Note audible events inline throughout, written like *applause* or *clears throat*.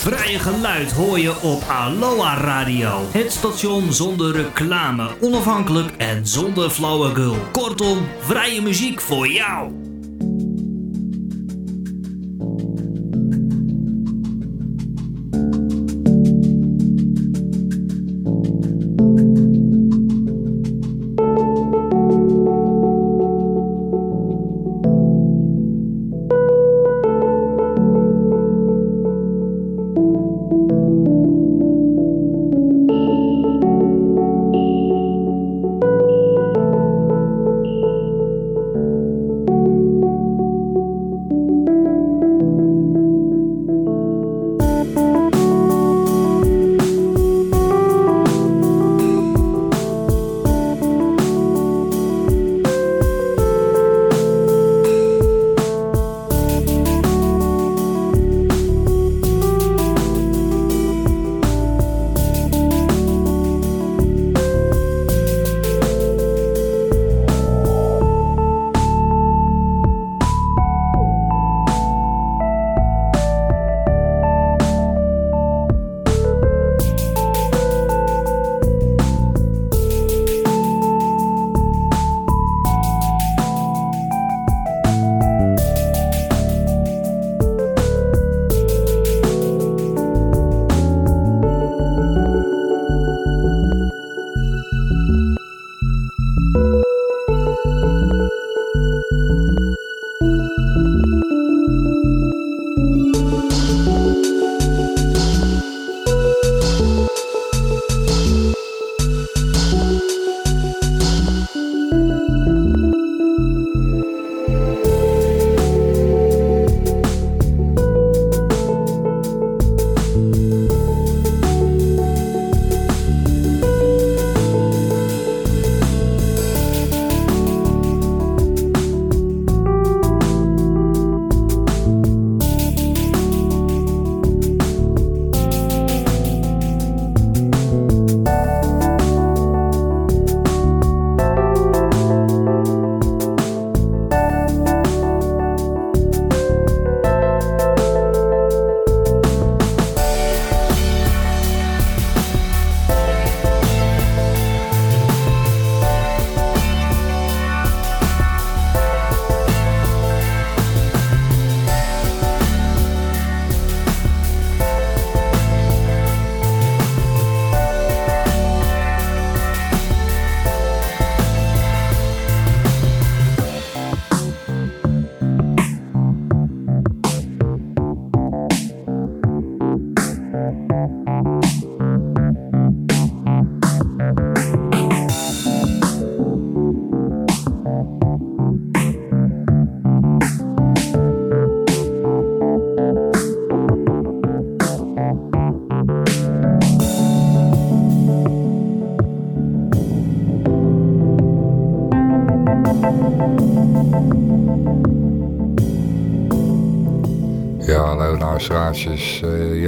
vrije geluid hoor je op Aloha Radio. Het station zonder reclame, onafhankelijk en zonder flauwekul. Kortom, vrije muziek voor jou.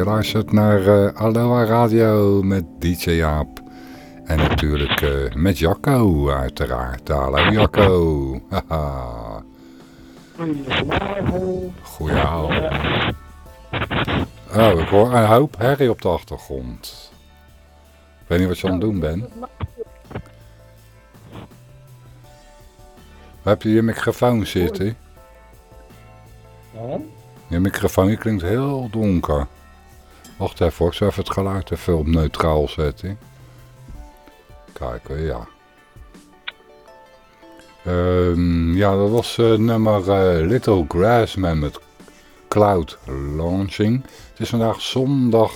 Je luistert naar uh, Aloha Radio met DJ Jaap. En natuurlijk uh, met Jacco, uiteraard. Hallo Jacco. *laughs* Haha. Goedenavond. Oh, ik hoor een hoop herrie op de achtergrond. Ik weet niet wat je aan het doen bent. Waar heb je je microfoon zitten? Je microfoon klinkt heel donker. Wacht even, ik zal even het geluid even op neutraal zetten. Kijken, ja. Um, ja, dat was uh, nummer uh, Little Grassman met Cloud Launching. Het is vandaag zondag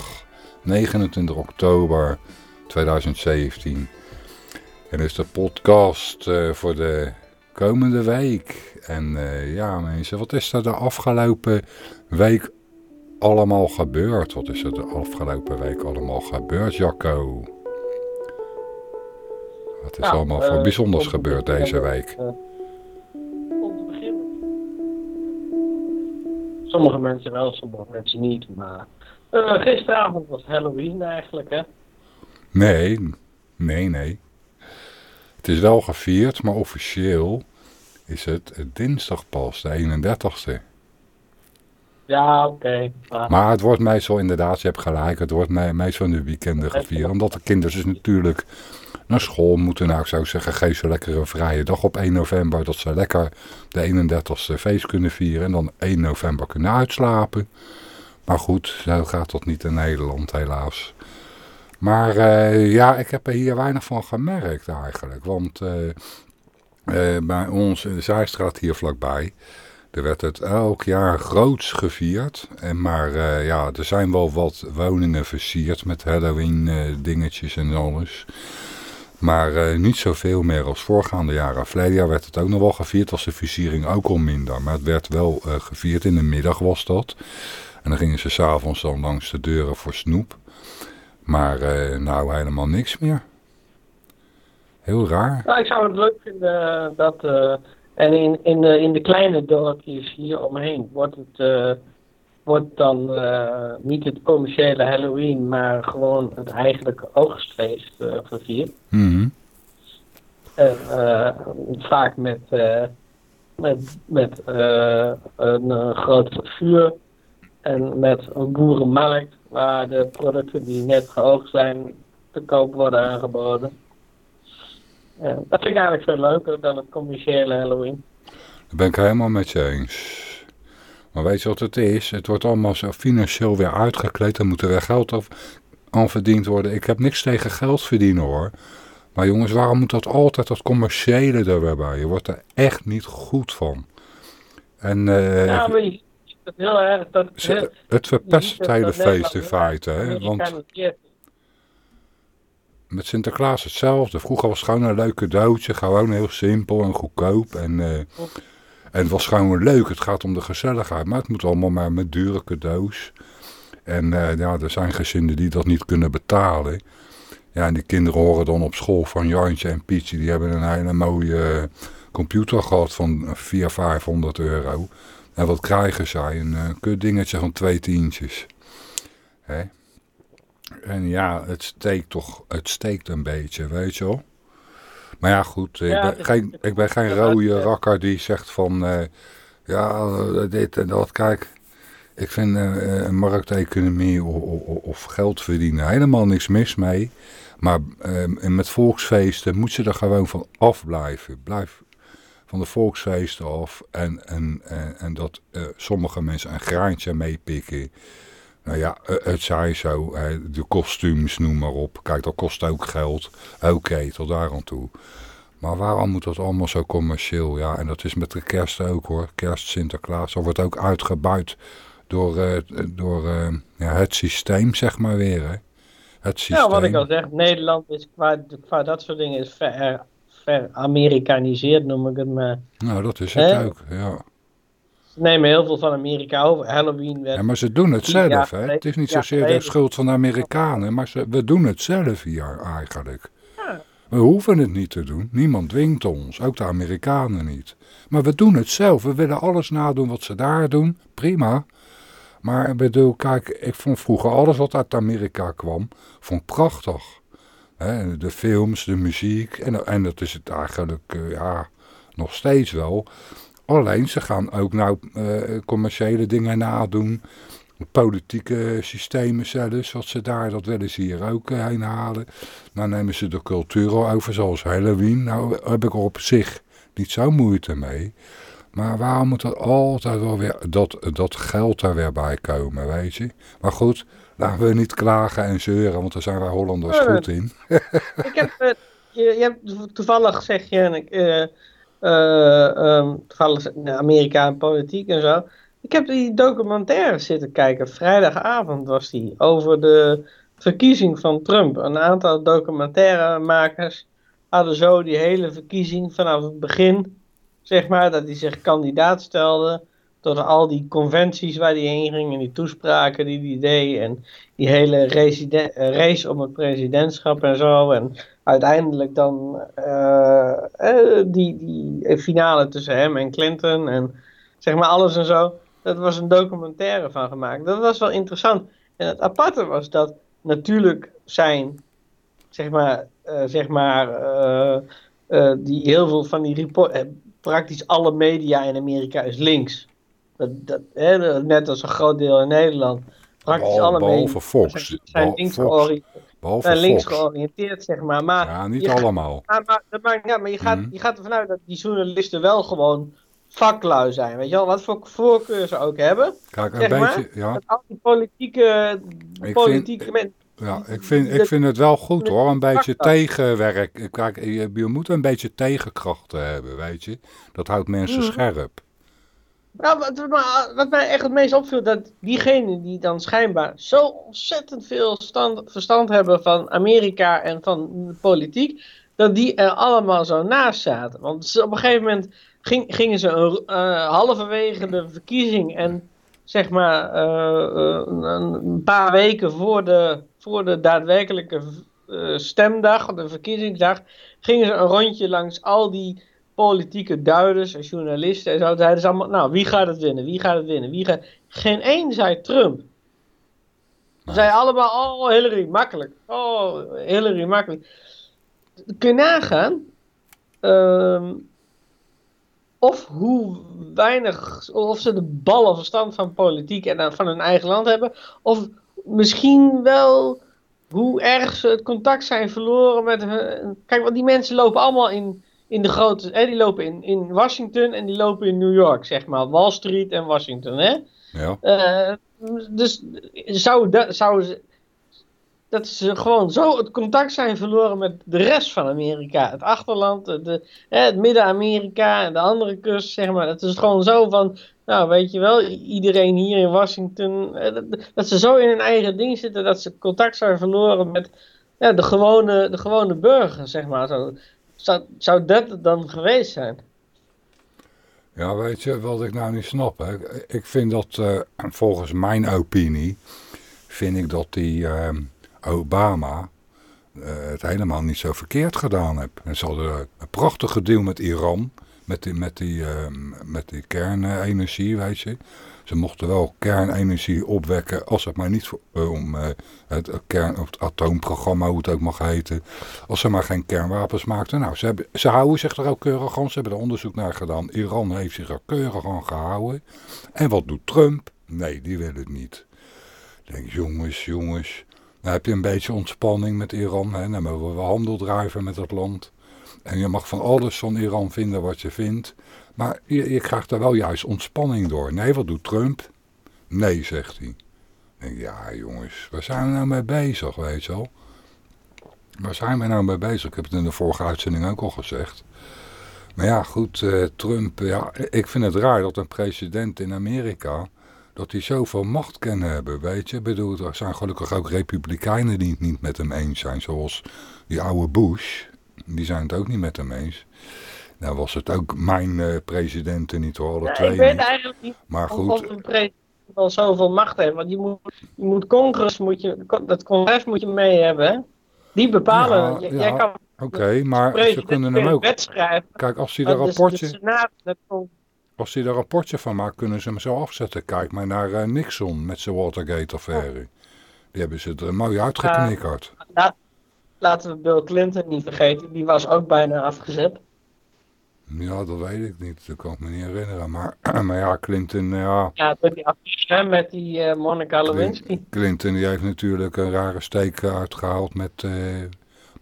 29 oktober 2017. En is de podcast uh, voor de komende week. En ja mensen, wat is er de afgelopen week allemaal gebeurd? Wat is er de afgelopen week allemaal gebeurd, Jacco? Wat is nou, allemaal voor uh, bijzonders gebeurd deze week? Uh, om te beginnen. Sommige mensen wel, sommige mensen niet. Maar gisteravond was Halloween eigenlijk, hè? Nee, nee, nee. Het is wel gevierd, maar officieel is het dinsdag pas, de 31ste. Ja, oké. Maar, Maar het wordt meestal inderdaad, je hebt gelijk, het wordt me- meestal in de weekenden gevierd. Omdat de kinderen dus natuurlijk naar school moeten. Nou, ik zou zeggen, geef ze lekker een vrije dag op 1 november. Dat ze lekker de 31ste feest kunnen vieren. En dan 1 november kunnen uitslapen. Maar goed, zo gaat dat niet in Nederland helaas. Maar eh, ja, ik heb er hier weinig van gemerkt eigenlijk. Want eh, eh, bij ons in de Zijstraat hier vlakbij... Er werd het elk jaar groots gevierd. En maar eh, ja, er zijn wel wat woningen versierd met Halloween eh, dingetjes en alles. Maar eh, niet zoveel meer als voorgaande jaren. Verleden jaar werd het ook nog wel gevierd, was de versiering ook al minder. Maar het werd wel gevierd, in de middag was dat. En dan gingen ze s'avonds dan langs de deuren voor snoep. Maar nou helemaal niks meer. Heel raar. nou, ik zou het leuk vinden dat... en in, in, de, in de kleine dorpjes hier omheen wordt het... eh, wordt dan eh, niet het commerciële Halloween, maar gewoon het eigenlijke oogstfeest eh, gevierd. Mhm. En vaak met, met, met een groot vuur en met een boerenmarkt waar de producten die net geoogst zijn te koop worden aangeboden. Eh, dat vind ik eigenlijk veel leuker dan het commerciële Halloween. Dat ben ik helemaal met je eens. Maar weet je wat het is? Het wordt allemaal zo financieel weer uitgekleed. Er moet er weer geld af, aan verdiend worden. Ik heb niks tegen geld verdienen hoor. Maar jongens, waarom moet dat altijd dat commerciële er weer bij? Je wordt er echt niet goed van. En eh, ja, maar je ziet het heel erg dat het, het verpest het hele feest in feite. Hè? Want. Met Sinterklaas hetzelfde. Vroeger was het gewoon een leuk cadeautje. Gewoon heel simpel en goedkoop. En, eh, en het was gewoon leuk. Het gaat om de gezelligheid. Maar het moet allemaal maar met dure cadeaus. En eh, ja, er zijn gezinnen die dat niet kunnen betalen. Ja, en die kinderen horen dan op school van Jantje en Pietje. Die hebben een hele mooie eh, computer gehad van 400, 500 euro. En wat krijgen zij? Een eh, kut dingetje van twee tientjes. Hè? En ja, het steekt toch, het steekt een beetje, weet je wel. Maar ja, goed, ik, Ja, ben, geen, ik ben geen rode rakker die zegt van, eh, ja, dit en dat. Kijk, ik vind eh, eh, markteconomie of, of, of geld verdienen helemaal niks mis mee. Maar met volksfeesten moet je er gewoon van afblijven. Blijf van de volksfeesten af. En, en, en, en dat sommige mensen een graantje meepikken. Nou ja, eh, het zij zo. de kostuums, noem maar op. Kijk, dat kost ook geld. Oké, tot daar aan toe. Maar waarom moet dat allemaal zo commercieel? Ja, en dat is met de kerst ook hoor. Kerst, Sinterklaas. Dat wordt ook uitgebuit door, eh, door eh, ja, het systeem, zeg maar weer. Hè. Het systeem. Ja, wat ik al zeg, Nederland is qua, qua dat soort dingen is ver, ver Amerikaniseerd, noem ik het maar. Nou, dat is het ook, ja. Ze nemen heel veel van Amerika over. Halloween werd Ja, maar ze doen het zelf, hè. Het is niet zozeer de schuld van de Amerikanen, maar ze, we doen het zelf hier eigenlijk. Ja. We hoeven het niet te doen. Niemand dwingt ons, ook de Amerikanen niet. Maar we doen het zelf. We willen alles nadoen wat ze daar doen. Prima. Maar ik bedoel, kijk, ik vond vroeger alles wat uit Amerika kwam, vond prachtig. De films, de muziek, en, en dat is het eigenlijk, eh, ja, nog steeds wel. Alleen, ze gaan ook nou eh, commerciële dingen nadoen. Politieke systemen zelfs, wat ze daar, dat willen ze hier ook eh, heen halen. Nou nemen ze de cultuur al over, zoals Halloween. Nou heb ik er op zich niet zo moeite mee. Maar waarom moet er altijd wel weer dat, dat geld daar weer bij komen, weet je? Maar goed, laten we niet klagen en zeuren, want daar zijn wij Hollanders goed in. *laughs* Ik heb, eh, je, je hebt toevallig zeg je, eh, eh, ehm, toevallig Amerika en politiek en zo. Ik heb die documentaire zitten kijken, vrijdagavond was die, over de verkiezing van Trump. Een aantal documentairemakers hadden zo die hele verkiezing vanaf het begin, zeg maar, dat hij zich kandidaat stelde, tot al die conventies waar hij heen ging en die toespraken die hij deed en die hele eh, race om het presidentschap en zo. En uiteindelijk dan eh, eh, die, die finale tussen hem en Clinton en zeg maar alles en zo. Dat was een documentaire van gemaakt. Dat was wel interessant. En het aparte was dat natuurlijk zijn, zeg maar, zeg maar die heel veel van die report, praktisch alle media in Amerika is links. Dat, dat, hè, net als een groot deel in Nederland. Praktisch Behalve- alle behalve media Fox. zijn, zijn links, georiënteerd, Behalve zijn links Fox. georiënteerd, zeg maar. Maar, Ja, niet je gaat- allemaal. maar, maar, dat maakt- ja, maar je, gaat, Mhm. je gaat ervan uit dat die journalisten wel gewoon vaklui zijn. Weet je wel, wat voor voorkeur ze ook hebben. Kijk, een zeg maar, beetje, ja, Dat al die politieke, politieke mensen. ja ik, vind, ik vind het wel goed hoor, een beetje tegenwerk. Kijk, je, je moet een beetje tegenkrachten hebben, weet je. Dat houdt mensen Mhm. scherp. Nou, wat, mij echt het meest opviel, dat diegenen die dan schijnbaar zo ontzettend veel stand, verstand hebben van Amerika en van politiek, dat die er allemaal zo naast zaten. Want op een gegeven moment ging, gingen ze een, eh, halverwege de verkiezing en zeg maar eh, een, paar weken voor de, voor de daadwerkelijke stemdag, de verkiezingsdag, gingen ze een rondje langs al die politieke duiders en journalisten en zo. Zeiden ze allemaal, nou, wie gaat het winnen? Wie gaat het winnen? Wie gaat... Geen één zei Trump. Ze zeiden allemaal, oh, Hillary, makkelijk. Oh, Hillary, makkelijk. Kun je nagaan ehm, of hoe weinig, of ze de ballen verstand van politiek en van hun eigen land hebben, of misschien wel hoe erg ze het contact zijn verloren met hun. Kijk, want die mensen lopen allemaal in, in de grote. Hè, die lopen in, in Washington en die lopen in New York, zeg maar. Wall Street en Washington, hè? Ja, Eh, dus zou, dat, zou ze, dat ze gewoon zo het contact zijn verloren met de rest van Amerika. Het achterland, de, hè, het Midden-Amerika en de andere kust, zeg maar. Dat is gewoon zo van, nou weet je wel, iedereen hier in Washington. eh, dat, dat ze zo in hun eigen ding zitten dat ze contact zijn verloren met ja, de, gewone, de gewone burger, zeg maar. Zo, zou, zou dat dan geweest zijn? ja, weet je wat ik nou niet snap? Hè? Ik vind dat, eh, volgens mijn opinie, vind ik dat die ehm, Obama eh, het helemaal niet zo verkeerd gedaan heeft. En ze hadden een prachtige deal met Iran, met die, met die, met die kernenergie, weet je. Ze mochten wel kernenergie opwekken, als het maar niet eh, om eh, het, kern, of het atoomprogramma, hoe het ook mag heten. Als ze maar geen kernwapens maakten. Nou, ze, hebben, ze houden zich er ook keurig aan. Ze hebben er onderzoek naar gedaan. Iran heeft zich er keurig aan gehouden. En wat doet Trump? Nee, die wil het niet. Ik denk, jongens, jongens. Dan heb je een beetje ontspanning met Iran. Hè? Dan mogen we handel drijven met dat land. En je mag van alles van Iran vinden wat je vindt. Maar je, je krijgt daar wel juist ontspanning door. Nee, wat doet Trump? Nee, zegt hij. Denk, ja jongens, waar zijn we nou mee bezig, weet je wel? Waar zijn we nou mee bezig? Ik heb het in de vorige uitzending ook al gezegd. Maar ja, goed, eh, Trump, ja, ik vind het raar dat een president in Amerika, dat hij zoveel macht kan hebben, weet je. Bedoel, er zijn gelukkig ook republikeinen die het niet met hem eens zijn, zoals die oude Bush. Die zijn het ook niet met hem eens. Nou was het ook mijn eh, presidenten niet hoor, alle Ja, twee ik weet niet. eigenlijk niet Maar Of, goed, of een president wel zoveel macht heeft. Want je moet, je moet congres, moet je, dat congres moet je mee hebben. Hè? Die bepalen. Ja, ja, Jij kan oké, maar ze kunnen kun hem ook... Kijk, als hij er rapportje... De Senaat, dat con- Als hij er een rapportje van maakt, kunnen ze hem zo afzetten. Kijk maar naar eh, Nixon met zijn Watergate-affaire. Die hebben ze er mooi uitgeknikkerd. la- laten we Bill Clinton niet vergeten. Die was ook bijna afgezet. Ja, dat weet ik niet. Dat kan ik me niet herinneren. Maar, *clears throat* maar ja, Clinton, ja, Ja, door die met die eh, Monica Lewinsky. Clinton die heeft natuurlijk een rare steek uitgehaald met eh,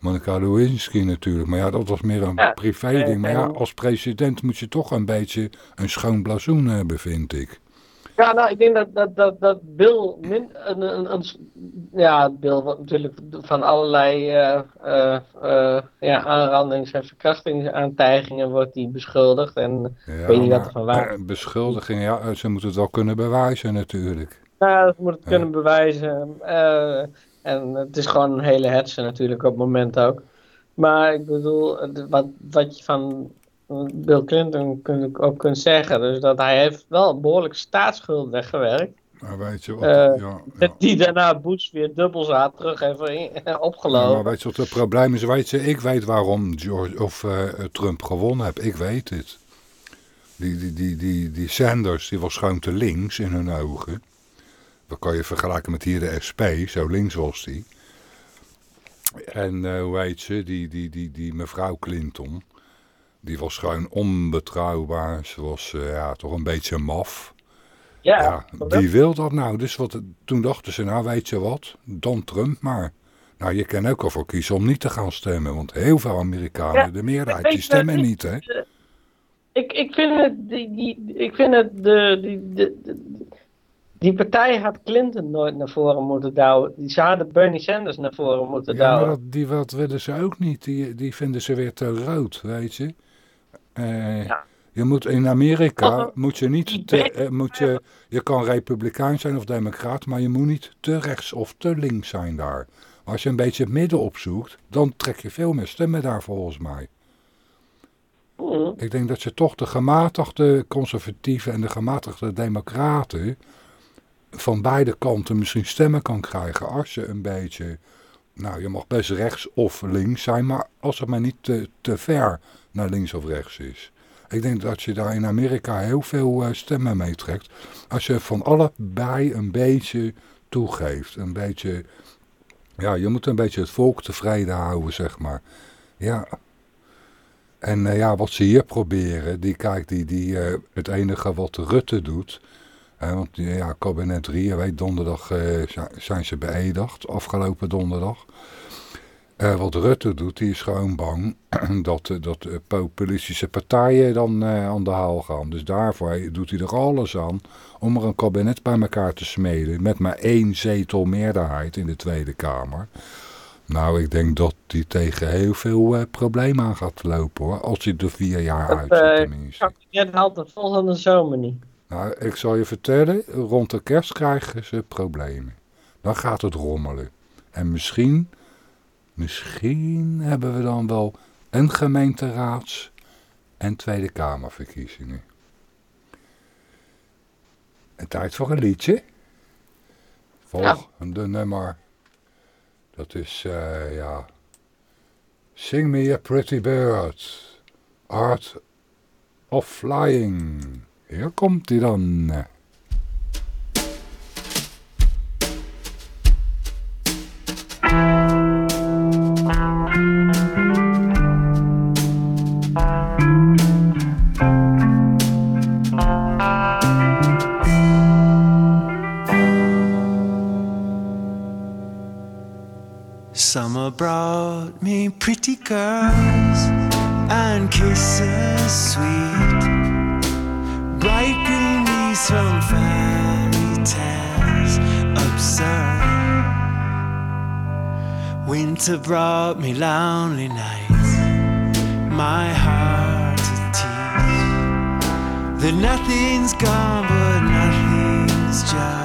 Monica Lewinsky natuurlijk. Maar ja, dat was meer een Ja, privé-ding. Maar ja, als president moet je toch een beetje een schoon blazoen hebben, vind ik. Ja, nou, ik denk dat, dat, dat, dat Bill, min, een, een, een, ja, Bill wordt natuurlijk van allerlei eh, eh, eh, ja, aanrandings- en verkrachtingsaantijgingen wordt hij beschuldigd. En Ja, weet niet wat er van waar Beschuldigingen, ja, ze moeten het wel kunnen bewijzen natuurlijk. nou, dat moet het Ja. kunnen bewijzen. en het is gewoon een hele hetze natuurlijk op het moment ook. Maar ik bedoel, wat, wat je van Bill Clinton kun, ook kunt zeggen, dus dat hij heeft wel behoorlijk staatsschuld weggewerkt. Maar weet je wat, Eh, ja, *laughs* ja. Die daarna Bush weer dubbel zaad terug *laughs* Ja, opgelopen. maar weet je wat het probleem is? Weet je, ik weet waarom George, of, eh, Trump gewonnen heeft. Ik weet het. Die, die, die, die, die Sanders, die was gewoon te links in hun ogen. Dat kan je vergelijken met hier de SP, zo links was die. En eh, hoe heet ze, die, die, die, die mevrouw Clinton, die was gewoon onbetrouwbaar. Ze was eh, ja, toch een beetje maf. Ja, Ja, wie wil dat nou? Dus wat, toen dachten ze, nou weet je wat, dan Trump maar. Nou, je kan ook ervoor kiezen om niet te gaan stemmen. Want heel veel Amerikanen, Ja, de meerderheid, die stemmen niet, hè? Ik, ik vind het, die, die, ik vind het de, die, de, de- die partij had Clinton nooit naar voren moeten douwen. Die ze hadden Bernie Sanders naar voren moeten Ja, maar douwen. dat, die wat willen ze ook niet. Die, die vinden ze weer te rood, weet je. Eh, Ja. Je moet in Amerika, Oh, moet je niet te, eh, moet je, je kan republikein zijn of democraat, maar je moet niet te rechts of te links zijn daar. Als je een beetje het midden opzoekt, dan trek je veel meer stemmen daar volgens mij. Mhm. Ik denk dat je toch de gematigde conservatieven en de gematigde democraten van beide kanten misschien stemmen kan krijgen. Als je een beetje, nou je mag best rechts of links zijn, maar als het maar niet te, te ver naar links of rechts is. Ik denk dat je daar in Amerika heel veel eh, stemmen meetrekt. Als je van allebei een beetje toegeeft. Een beetje, ja je moet een beetje het volk tevreden houden zeg maar. Ja, en eh, ja, wat ze hier proberen, die, kijk, die, die, eh, het enige wat Rutte doet, want ja, kabinet 3, je weet, donderdag eh, zijn- ze beëdigd, afgelopen donderdag. Eh, wat Rutte doet, die is gewoon bang *clears throat* dat, eh, dat de populistische partijen dan aan de haal gaan. Dus daarvoor doet hij er alles aan om er een kabinet bij elkaar te smeden met maar één zetel meerderheid in de Tweede Kamer. Nou, ik denk dat die tegen heel veel problemen aan gaat lopen hoor. Als hij er vier jaar Dat, uit tenminste. Het kabinet haalt het volgende zomer niet. Nou, ik zal je vertellen, rond de kerst krijgen ze problemen. Dan gaat het rommelen. En misschien, misschien hebben we dan wel een gemeenteraads- en Tweede Kamerverkiezingen. En tijd voor een liedje. Volgende nummer. Dat is, eh, ja... Sing me a pretty bird. Art of flying. Hier komt hij dan. Summer brought me pretty girls and kisses sweet, fairy tales absurd. Winter brought me lonely nights, my heart to tears. That nothing's gone, but nothing's just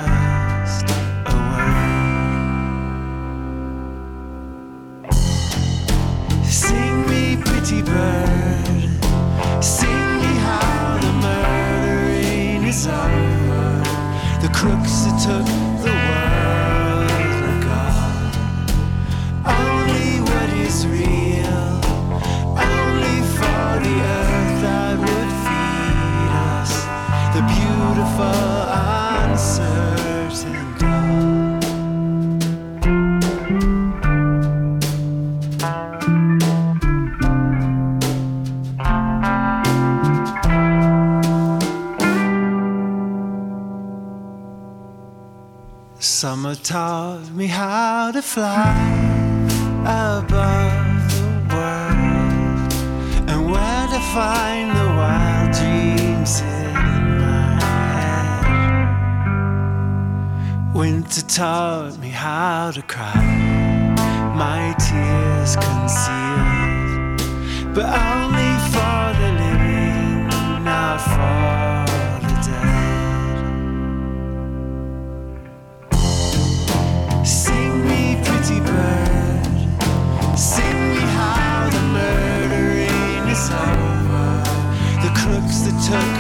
taught me how to fly above the world. And where to find the wild dreams in my head. Winter taught me how to cry, my tears concealed, but only for took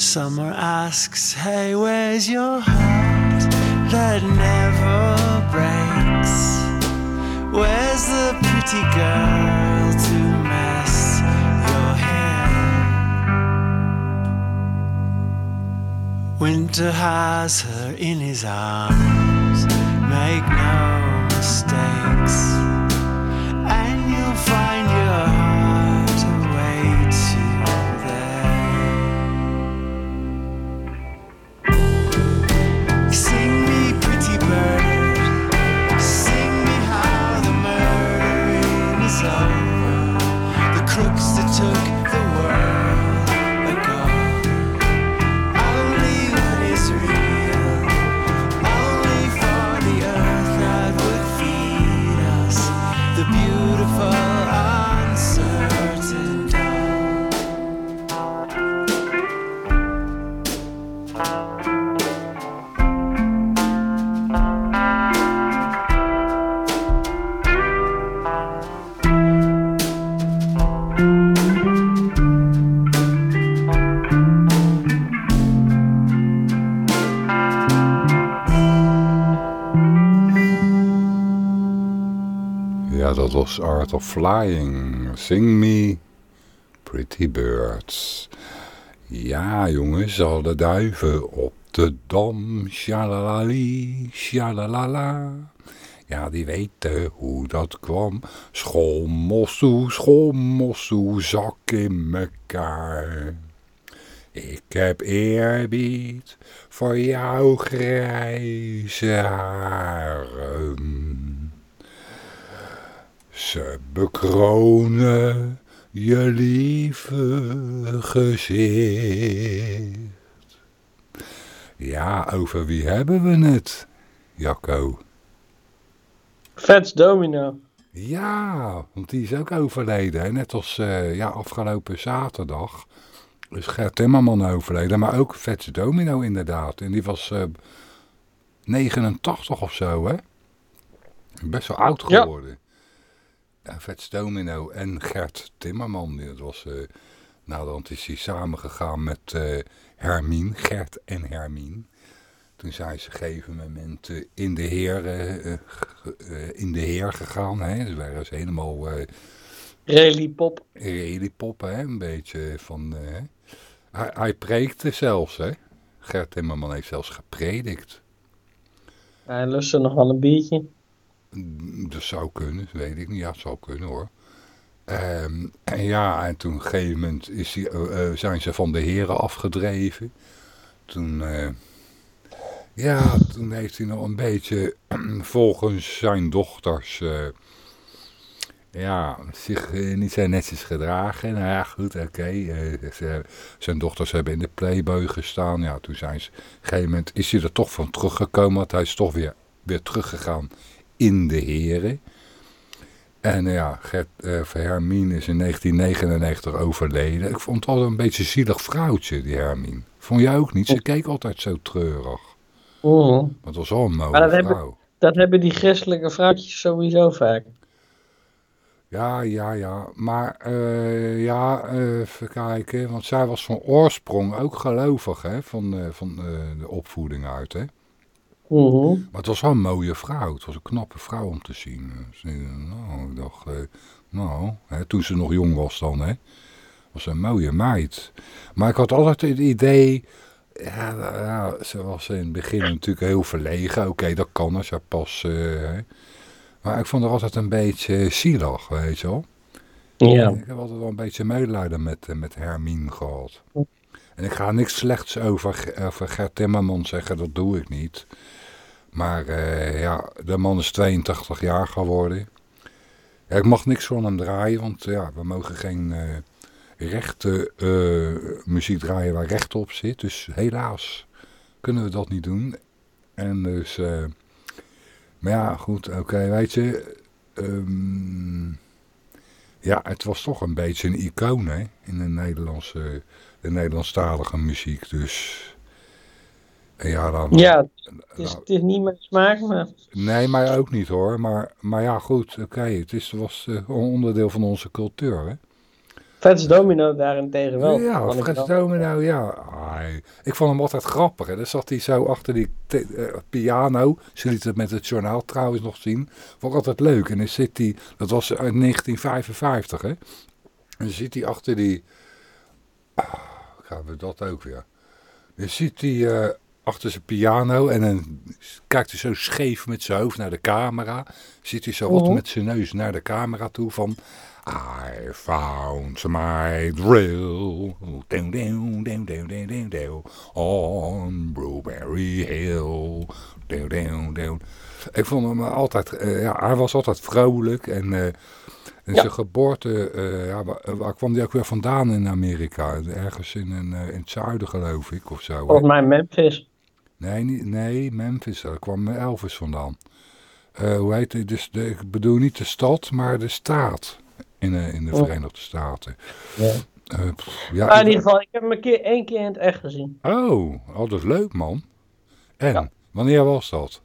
Summer asks, Hey, where's your heart that never breaks? Where's the pretty girl to mess your hair? Winter has her in his arms, make no mistakes, Art of Flying. Sing me, pretty birds. Ja, jongens, al de duiven op de dam. Shalalali, shalalala. Ja, die weten hoe dat kwam. Schommelstoe, schommelstoe, zak in mekaar. Ik heb eerbied voor jouw grijze haren. Ze bekronen je lieve gezicht. Ja, over wie hebben we het, Jacco? Fats Domino. Ja, want die is ook overleden. hè. Net als eh, ja, afgelopen zaterdag is Gert Timmerman overleden. Maar ook Vets Domino inderdaad. En die was eh 89 of zo, hè? Best wel oud geworden. Ja. Vets Domino en Gert Timmerman. Dat was, naderhand is hij samengegaan met eh Hermien, Gert en Hermien. Toen zijn ze op een gegeven moment eh, in, de heer, in de heer gegaan. Hè? Ze waren ze helemaal eh Rally Pop. relipop, hè? een beetje van... hij, hij preekte zelfs, hè. Gert Timmerman heeft zelfs gepredikt. Hij lustte nog wel een biertje. Mm, Dat zou kunnen, weet ik niet. Ja, het zou kunnen hoor. Ehm, en ja, en toen op een gegeven moment is eh, eh, zijn ze van de heren afgedreven. Toen, eh, ja, toen heeft hij nog een beetje *clears throat* volgens zijn dochters, ja, zich niet zo netjes gedragen. Nou ja, goed, oké. zijn dochters hebben in de Playboy gestaan. Ja, toen zijn ze, op een gegeven moment is hij er toch van teruggekomen. Want hij is toch weer, weer teruggegaan in de heren. En eh, ja, Gert eh Hermine is in 1999 overleden. Ik vond het altijd een beetje een zielig vrouwtje, die Hermine. Vond jij ook niet? Ze keek altijd zo treurig. Maar het was wel een mooie Maar dat hebben- vrouw. Dat hebben die christelijke vrouwtjes sowieso vaak. Ja, ja, ja. Maar eh, ja, even kijken. Want zij was van oorsprong ook gelovig, hè. Van, van de opvoeding uit, hè. Mhm. Maar het was wel een mooie vrouw. Het was een knappe vrouw om te zien. Dus, eh, nou, ik dacht, eh, nou, hè, toen ze nog jong was dan, hè. Was een mooie meid. Maar ik had altijd het idee... Ja, nou, ja, ze was in het begin natuurlijk heel verlegen. Oké, dat kan als je pas... eh, hè. Maar ik vond haar altijd een beetje zielig, weet je wel. Ja. Ik heb altijd wel een beetje medelijden met, met Hermine gehad. En ik ga niks slechts over, over Gert Timmerman zeggen, dat doe ik niet. Maar eh, ja, de man is 82 jaar geworden. Ja, ik mag niks van hem draaien, want ja, we mogen geen eh, rechte eh, muziek draaien waar recht op zit. Dus helaas kunnen we dat niet doen. En dus, maar ja, goed, oké, weet je. ehm, ja, het was toch een beetje een icoon hè, in de Nederlandse, de Nederlandstalige muziek. Dus ja, dan, Ja, het is, nou, het is niet mijn smaak, maar... nee, mij ook niet hoor. Maar, maar ja, goed, oké, het is, was eh, een onderdeel van onze cultuur. Hè? Fats Domino daarentegen wel. ja, wel. Domino, ja. Ai, ik vond hem altijd grappig. Hè. Dan zat hij zo achter die eh, piano. Ze liet het met het journaal trouwens nog zien. Vond ik altijd leuk. En dan zit hij, dat was uit 1955 hè. En dan zit hij achter die, ah, gaan we dat ook weer. Dan zit hij eh, achter zijn piano en dan kijkt hij zo scheef met zijn hoofd naar de camera. Zit hij zo wat Mhm. met zijn neus naar de camera toe van... I found my drill down, down, down, down, down, down, on Blueberry Hill. Down, down, down. Ik vond hem altijd, eh, ja, hij was altijd vrolijk en, eh, Ja. zijn geboorte, eh, ja, waar, waar kwam hij ook weer vandaan in Amerika? Ergens in, een, in het zuiden geloof ik of zo. Volgens mij Memphis. Nee, niet, nee, Memphis, daar kwam Elvis vandaan. Eh, hoe heet het? Dus de, ik bedoel niet de stad, maar de staat in, de- in de Oh. Verenigde Staten. Ja. Eh, pff, ja, Maar in ieder geval, ik heb hem een keer, één keer in het echt gezien. Oh, oh, dat is leuk man. En, Ja. wanneer was dat?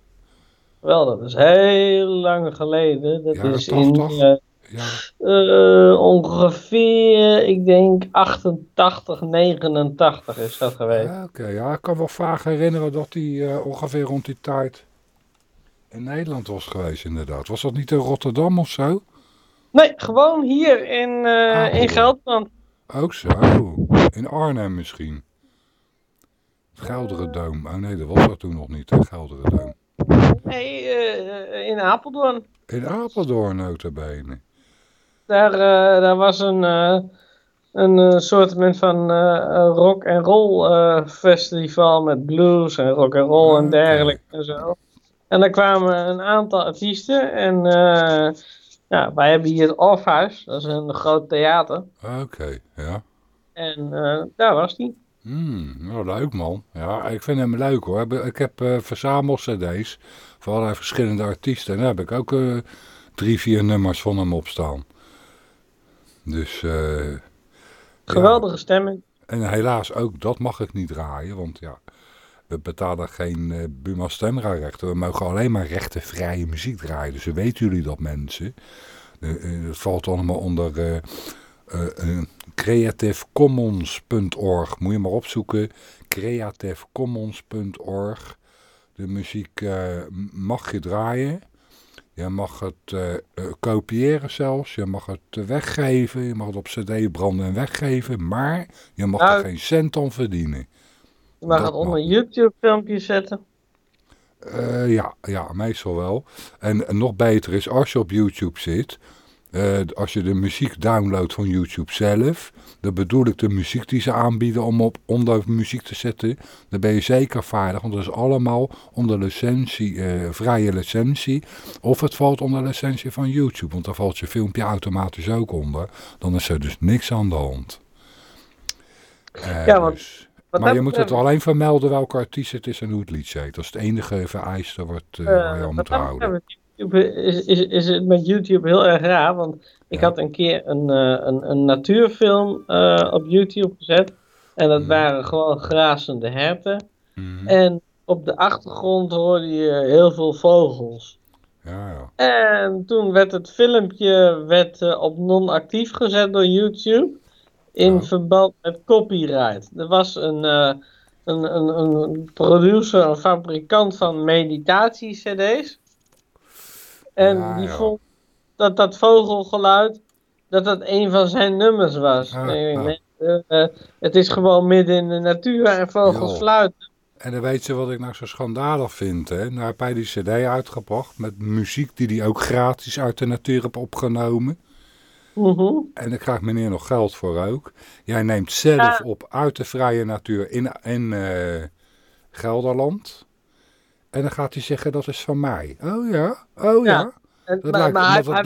Wel, dat is heel lang geleden. Dat is in 80? eh, Ja, eh, ongeveer, ik denk 88, 89 is dat geweest. ja, oké. Ja, ik kan wel vaag herinneren dat hij eh, ongeveer rond die tijd in Nederland was geweest inderdaad. Was dat niet in Rotterdam of zo? Nee, gewoon hier in, Ah, in Gelderland. Ook zo. In Arnhem misschien. Gelderendoom. Oh nee, dat was dat toen nog niet, hè, Gelderendoom. Nee, in Apeldoorn. In Apeldoorn notabene. Daar, eh, daar was een, eh een eh, soort van rock and roll festival met blues en rock and roll en Oké. dergelijke en zo. En daar kwamen een aantal artiesten en ja, wij hebben hier het Orpheus, dat is een groot theater. Oké, ja. En daar was die. Hmm, nou, leuk man. Ja, ik vind hem leuk hoor. Ik- heb eh verzameld cd's van allerlei verschillende artiesten. En daar heb ik ook drie, vier nummers van hem op staan. Dus, ja. Geweldige stemming. En helaas ook dat mag ik niet draaien, want ja, we betalen geen eh Buma Stemra rechten. We mogen alleen maar rechtenvrije muziek draaien. Dus weten jullie dat mensen. Eh, dat valt allemaal onder creativecommons.org. Moet je maar opzoeken. creativecommons.org. De muziek mag je draaien. Je mag het eh, eh, kopiëren zelfs. Je mag het eh, weggeven. Je mag het op cd branden en weggeven. Maar je mag Nou, er geen cent aan verdienen. Je mag Dat het onder mag. een YouTube filmpje zetten. Ja, ja, meestal wel. En nog beter is als je op YouTube zit. Eh, als je de muziek downloadt van YouTube zelf. Dan bedoel ik de muziek die ze aanbieden om op onder muziek te zetten. Dan ben je zeker veilig. Want dat is allemaal onder licentie, eh, vrije licentie. Of het valt onder licentie van YouTube. Want dan valt je filmpje automatisch ook onder. Dan is er dus niks aan de hand. Eh, Ja, want dus- maar je moet het alleen vermelden welke artiest het is en hoe het liedje heet. Dat is het enige vereiste wat, waar je aan moet houden. YouTube is, is, is het met YouTube heel erg raar, want ik Ja. had een keer een, eh, een, een natuurfilm eh, op YouTube gezet. En dat Mhm. waren gewoon grazende herten. Mhm. En op de achtergrond hoorde je heel veel vogels. Ja, ja. En toen werd het filmpje werd, eh, op non-actief gezet door YouTube. In Oh. verband met copyright. Er was een, een, een, een producer, een fabrikant van meditatie-cd's. En Ja, die vond dat dat vogelgeluid, dat dat een van zijn nummers was. Ah, Nee, ah. nee, eh, eh, het is gewoon midden in de natuur en vogels fluiten. En dan weet je wat ik nou zo schandalig vind. Hè? Nou heb hij die cd uitgebracht met muziek die hij ook gratis uit de natuur heeft opgenomen. Mhm. En daar krijgt meneer nog geld voor ook. Jij neemt zelf Ja. op uit de vrije natuur in, in eh, Gelderland. En dan gaat hij zeggen dat is van mij. Oh ja, oh ja. Ja. En- Dat maar- lijkt, maar dat, lijkt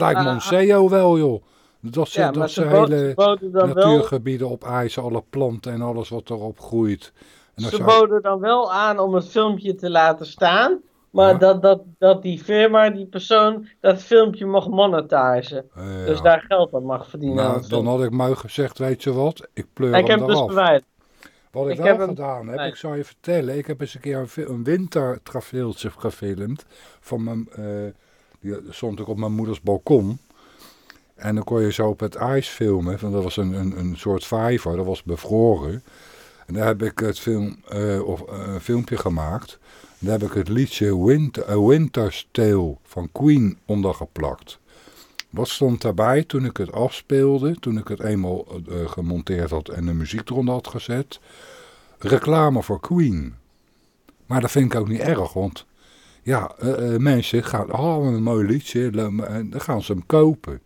wel joh. Dat ze, Ja, maar dat ze ze hele boden dan wel natuurgebieden opeisen, alle planten en alles wat erop groeit. En Ze je- boden dan wel aan om het filmpje te laten staan. Maar Ja. dat, dat, dat die firma, die persoon, dat filmpje mag monetizen. Dus daar geld aan mag verdienen. Nou, dan had ik mogen gezegd, weet je wat, ik pleur ik heb hem hem dus. Wat ik, ik wel heb hem- gedaan heb, Nee. ik zal je vertellen, ik heb eens een keer een, een wintertrafieltje gefilmd. Van mijn, eh, die stond ik op mijn moeders balkon. En dan kon je zo op het ijs filmen. Want dat was een, een, een soort vijver, dat was bevroren. En daar heb ik het film, eh, of, eh, een filmpje gemaakt. Daar heb ik het liedje Winter, A Winter's Tale van Queen onder geplakt. Wat stond daarbij toen ik het afspeelde, toen ik het eenmaal eh, gemonteerd had en de muziek eronder had gezet? Reclame voor Queen. Maar dat vind ik ook niet erg, want ja, eh, eh, mensen gaan, oh een mooi liedje, en dan gaan ze hem kopen.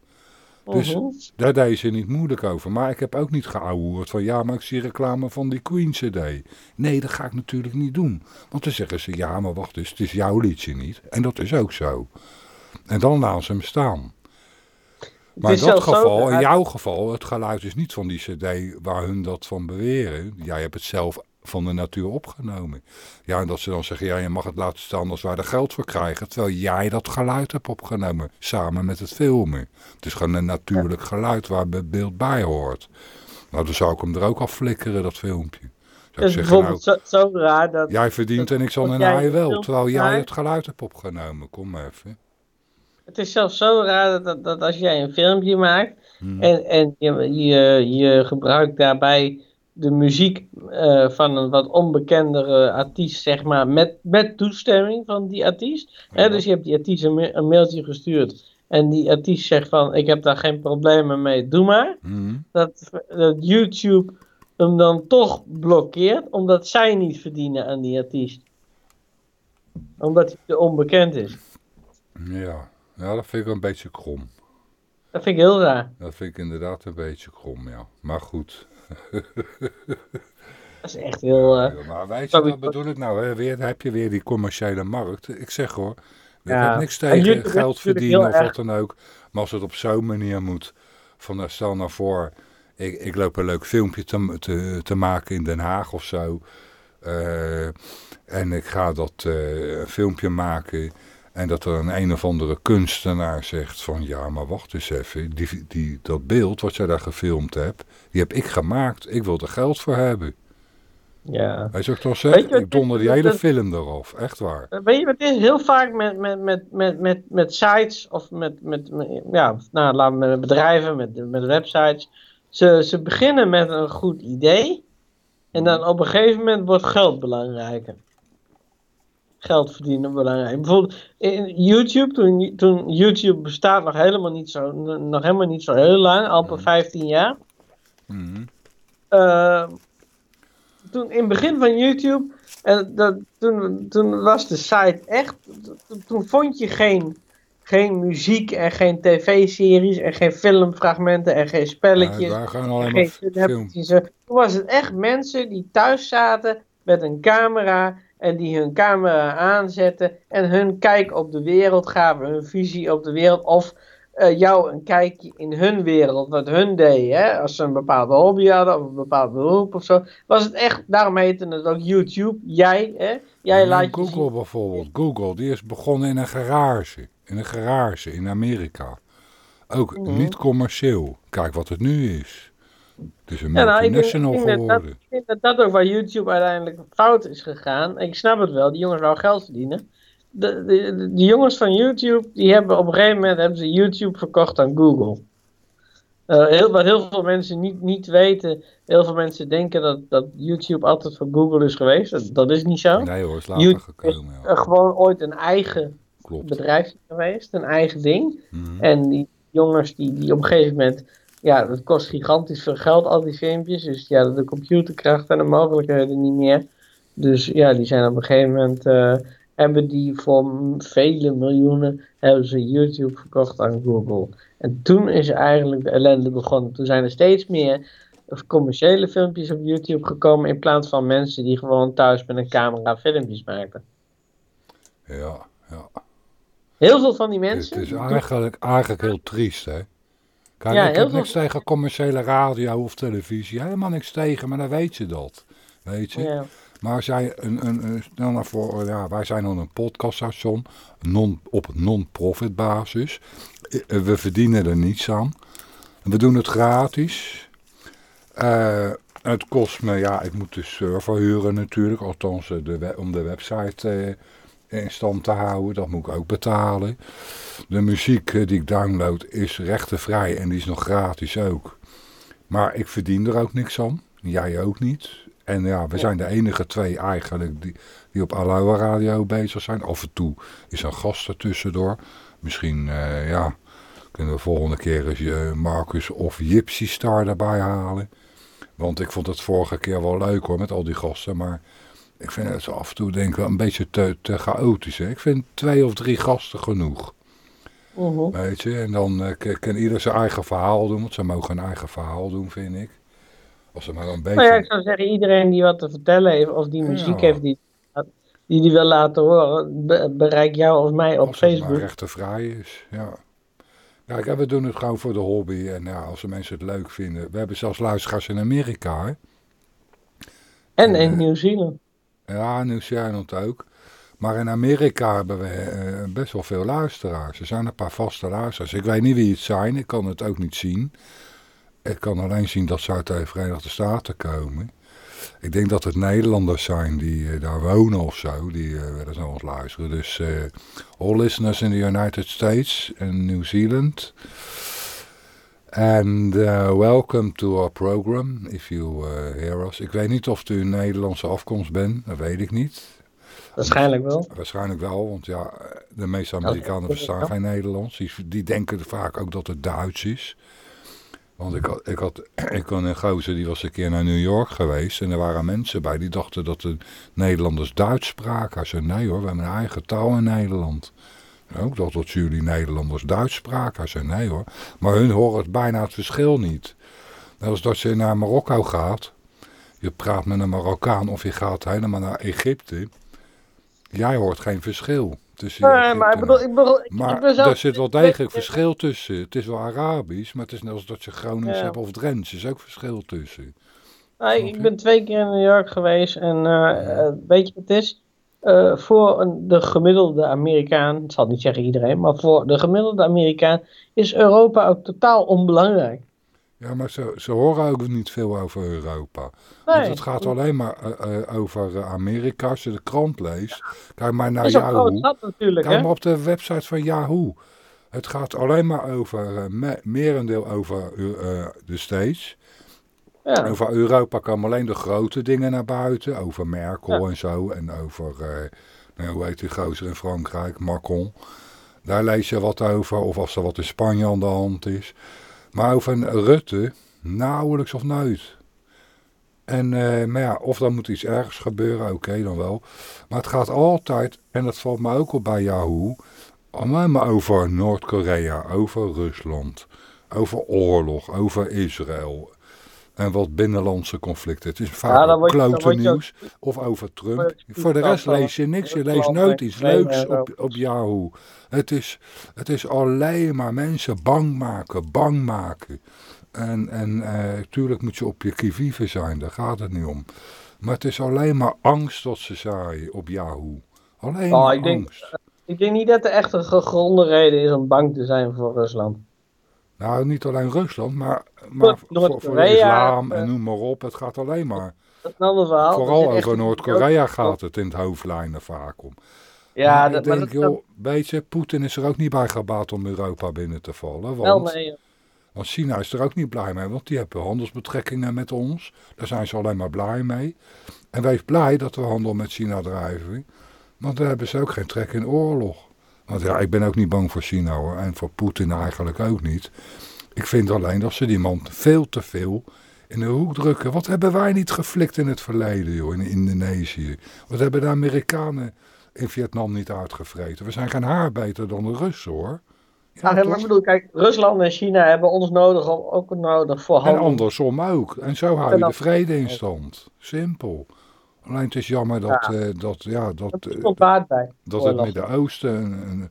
Dus daar deed ze niet moeilijk over. Maar ik heb ook niet geouwehoerd van ja, maar ik zie reclame van die Queen CD. Nee, dat ga ik natuurlijk niet doen. Want dan zeggen ze ja, maar wacht eens, het is jouw liedje niet. En dat is ook zo. En dan laten ze hem staan. Maar in dat geval, in jouw geval, het geluid is niet van die cd waar hun dat van beweren. Jij hebt het zelf van de natuur opgenomen. Ja, en dat ze dan zeggen, ja, je mag het laten staan als wij er geld voor krijgen. Terwijl jij dat geluid hebt opgenomen, samen met het filmen. Het is gewoon een natuurlijk geluid waar het beeld bij hoort. Nou, dan zou ik hem er ook af flikkeren, dat filmpje. Zou ik zeggen, nou, zo, zo raar dat... jij verdient en ik zal dat en jij een wel. Terwijl jij het geluid hebt opgenomen. Kom maar even. Het is zelfs zo raar dat, dat, als jij een filmpje maakt Hmm. en, en je, je, je gebruikt daarbij de muziek eh, van een wat onbekendere artiest, zeg maar, met, met toestemming van die artiest. Hè, dus je hebt die artiest een mailtje gestuurd en die artiest zegt van, ik heb daar geen problemen mee, doe maar. Hmm. Dat, dat YouTube hem dan toch blokkeert, omdat zij niet verdienen aan die artiest. Omdat hij te onbekend is. Ja. Ja, dat vind ik een beetje krom. Dat vind ik heel raar. Dat vind ik inderdaad een beetje krom, ja. Maar goed. *laughs* Dat is echt heel... eh, Ja, maar weet je, wat bedoel ik nou? Hè? Weer, heb je weer die commerciële markt. Ik zeg hoor, ik Ja. heb niks En tegen geld verdienen of wat dan ook. Maar als het op zo'n manier moet, van eh, stel nou voor, ik, ik loop een leuk filmpje te, te, te maken in Den Haag of zo. eh, en ik ga dat een filmpje maken. En dat er een een of andere kunstenaar zegt van ja, maar wacht eens even. Die, die, dat beeld wat jij daar gefilmd hebt, die heb ik gemaakt. Ik wil er geld voor hebben. ja. Hij zegt toch zeg, ik donder die hele film eraf. Echt waar. Eh, Weet je wat het is? Heel vaak met, met, met, met, met, met sites of met, met, met- ja, nou, laten we met bedrijven, met, met websites. Ze, ze beginnen met een goed idee. En dan op een gegeven moment wordt geld belangrijker. Geld verdienen belangrijk. Bijvoorbeeld in YouTube, toen, toen YouTube bestaat nog helemaal niet zo, nog helemaal niet zo heel lang, amper 15 jaar. Mhm. Eh, toen in het begin van YouTube, en dat, toen, toen was de site echt, toen, toen vond je geen, geen muziek en geen tv-series en geen filmfragmenten en geen Ja, spelletjes. daar gaan en alleen maar. Toen was het echt mensen die thuis zaten met een camera en die hun camera aanzetten en hun kijk op de wereld gaven, hun visie op de wereld of eh, jou een kijkje in hun wereld, wat hun deden. Hè? Als ze een bepaalde hobby hadden of een bepaald beroep of zo, was het echt, daarom heette het ook YouTube, jij, hè? jij Ja, laat je Google zien. bijvoorbeeld. Google, die is begonnen in een garage. In een garage in Amerika. Ook Mhm. niet commercieel. Kijk wat het nu is. Het is een Ja, nou, ik denk, ik multinational denk dat, dat, geworden. ik denk dat dat ook waar YouTube uiteindelijk fout is gegaan. Ik snap het wel, die jongens wou geld verdienen. De, de, de, jongens van YouTube, die hebben op een gegeven moment hebben ze YouTube verkocht aan Google. Eh, heel, wat heel veel mensen niet, niet weten, heel veel mensen denken dat, dat YouTube altijd voor Google is geweest. Dat, dat is niet zo. Nee hoor, is later YouTube is gekomen. Eh, gewoon ooit een eigen Klopt. bedrijf geweest, een eigen ding. Mhm. En die jongens die, die op een gegeven moment, ja, dat kost gigantisch veel geld, al die filmpjes. Dus ja, de computerkracht en de mogelijkheden niet meer. Dus ja, die zijn op een gegeven moment, eh, hebben die voor vele miljoenen, hebben ze YouTube verkocht aan Google. En toen is eigenlijk de ellende begonnen. Toen zijn er steeds meer commerciële filmpjes op YouTube gekomen, in plaats van mensen die gewoon thuis met een camera filmpjes maakten. Ja, ja. Heel veel van die Het mensen. is die doen- eigenlijk, eigenlijk heel triest, hè. Kijk, Ja, ik heb niks veel- tegen commerciële radio of televisie. Helemaal niks tegen, maar dan weet je dat. Weet je? ja. Maar jij een, een, een, nou voor, ja, wij zijn dan een podcaststation non, op non-profit basis. Eh, We verdienen er niets aan. We doen het gratis. Eh, het kost me, ja, ik moet de server huren natuurlijk, althans eh, de, om de website in stand te houden. Dat moet ik ook betalen. De muziek eh, die ik download is rechtenvrij en die is nog gratis ook. Maar ik verdien er ook niks aan. Jij ook niet. En ja, we zijn de enige twee eigenlijk die, die op Aloha Radio bezig zijn. Af en toe is een gast er tussendoor. Misschien, eh, ja, kunnen we volgende keer eens eh, Marcus of Gypsy Star erbij halen. Want ik vond het vorige keer wel leuk hoor, met al die gasten. Maar ik vind het zo af en toe denk ik wel een beetje te, te chaotisch. Hè? Ik vind twee of drie gasten genoeg. Mhm. Weet je, en dan eh, kan ieder zijn eigen verhaal doen. Want ze mogen een eigen verhaal doen, vind ik. Als ze maar een beetje... Nou ja, ik zou zeggen, iedereen die wat te vertellen heeft, of die muziek Ja. heeft die die, die wil laten horen, be- bereik jou of mij op als het maar Facebook. rechtenvrij is, ja. Kijk, en we doen het gewoon voor de hobby. En ja, als de mensen het leuk vinden. We hebben zelfs luisteraars in Amerika, hè. En in Nieuw-Zeeland. Ja, Nieuw-Zeeland ook. Maar in Amerika hebben we eh, best wel veel luisteraars. Er zijn een paar vaste luisteraars. Ik weet niet wie het zijn. Ik kan het ook niet zien. Ik kan alleen zien dat ze uit de Verenigde Staten komen. Ik denk dat het Nederlanders zijn die eh, daar wonen of zo. Die eh willen naar ons luisteren. Dus eh all listeners in the United States en New Zealand. And uh, welcome to our program, if you uh, hear us. Ik weet niet of u een Nederlandse afkomst bent, dat weet ik niet. Waarschijnlijk wel. Waarschijnlijk wel, want ja, de meeste Amerikanen verstaan geen Nederlands. Die, die denken vaak ook dat het Duits is. Want ik had, ik had *clears throat* ik had een gozer die was een keer naar New York geweest. En er waren mensen bij die dachten dat de Nederlanders Duits spraken. Hij zei, nee hoor, we hebben een eigen taal in Nederland. Ook dat dat jullie Nederlanders Duits spraken. Hij zei, nee hoor. Maar hun horen het bijna het verschil niet. Net als dat je naar Marokko gaat. Je praat met een Marokkaan of je gaat helemaal naar Egypte. Jij hoort geen verschil tussen Nee, maar ik bedoel, ik bedoel, ik, maar zelf... er zit wel degelijk verschil tussen. Het is wel Arabisch, maar het is net als dat je Gronings Ja. hebt of Drents. Er is ook verschil tussen. Nou, ik ben twee keer in New York geweest en eh, eh, weet je wat het is? Eh, voor de gemiddelde Amerikaan, ik zal niet zeggen iedereen, maar voor de gemiddelde Amerikaan is Europa ook totaal onbelangrijk. Ja, maar ze, ze horen ook niet veel over Europa. Nee, Want het gaat alleen maar eh, eh, over Amerika. Als je de krant leest, kijk maar naar is ook groot Yahoo. natuurlijk, Kijk hè? maar op de website van Yahoo. Het gaat alleen maar over, me- merendeel over de States. Ja. Over Europa komen alleen de grote dingen naar buiten. Over Merkel en zo. En over, eh, nou, hoe heet die gozer in Frankrijk? Macron. Daar lees je wat over. Of als er wat in Spanje aan de hand is. Maar over een Rutte, nauwelijks of nooit. En, eh, maar ja, of dan moet iets ergens gebeuren, oké dan wel. Maar het gaat altijd, en dat valt me ook op bij Yahoo, alleen maar over Noord-Korea, over Rusland, over oorlog, over Israël. En wat binnenlandse conflicten. Het is vaak Ja, klote ook- nieuws. Of over Trump. Voor de rest lees je niks. Je leest nooit iets leuks op, op Yahoo. Het is, het is alleen maar mensen bang maken, bang maken. En, en eh, tuurlijk moet je op je kivive zijn, daar gaat het niet om. Maar het is alleen maar angst dat ze zaaien op Yahoo. Alleen Oh, maar ik denk- angst. Ik denk niet dat er echt een gegronde reden is om bang te zijn voor Rusland. Nou, niet alleen Rusland, maar, maar voor, voor islam en eh, noem maar op. Het gaat alleen maar. Dat is een ander verhaal. Vooral Er over Noord-Korea gaat het in het hoofdlijnen vaak om. Ja, maar dat, ik maar denk, dat joh, weet je, Poetin is er ook niet bij gebaat om Europa binnen te vallen. wel Want, nee. want China is er ook niet blij mee, want die hebben handelsbetrekkingen met ons. Daar zijn ze alleen maar blij mee. En wees blij dat we handel met China drijven. Want daar hebben ze ook geen trek in oorlog. Want ja, ik ben ook niet bang voor China hoor. En voor Poetin eigenlijk ook niet. Ik vind alleen dat ze die man veel te veel in de hoek drukken. Wat hebben wij niet geflikt in het verleden joh, in Indonesië? Wat hebben de Amerikanen in Vietnam niet uitgevreten? We zijn geen haar beter dan de Russen hoor. Ja, maar toch? ik bedoel, kijk, Rusland en China hebben ons nodig, om, ook nodig voor En handel. andersom ook. En zo hou je de vrede in stand. Simpel. Alleen het is jammer dat, eh, dat, ja, dat, Dat is eh, tot baat bij. dat het. Midden-Oosten een, een,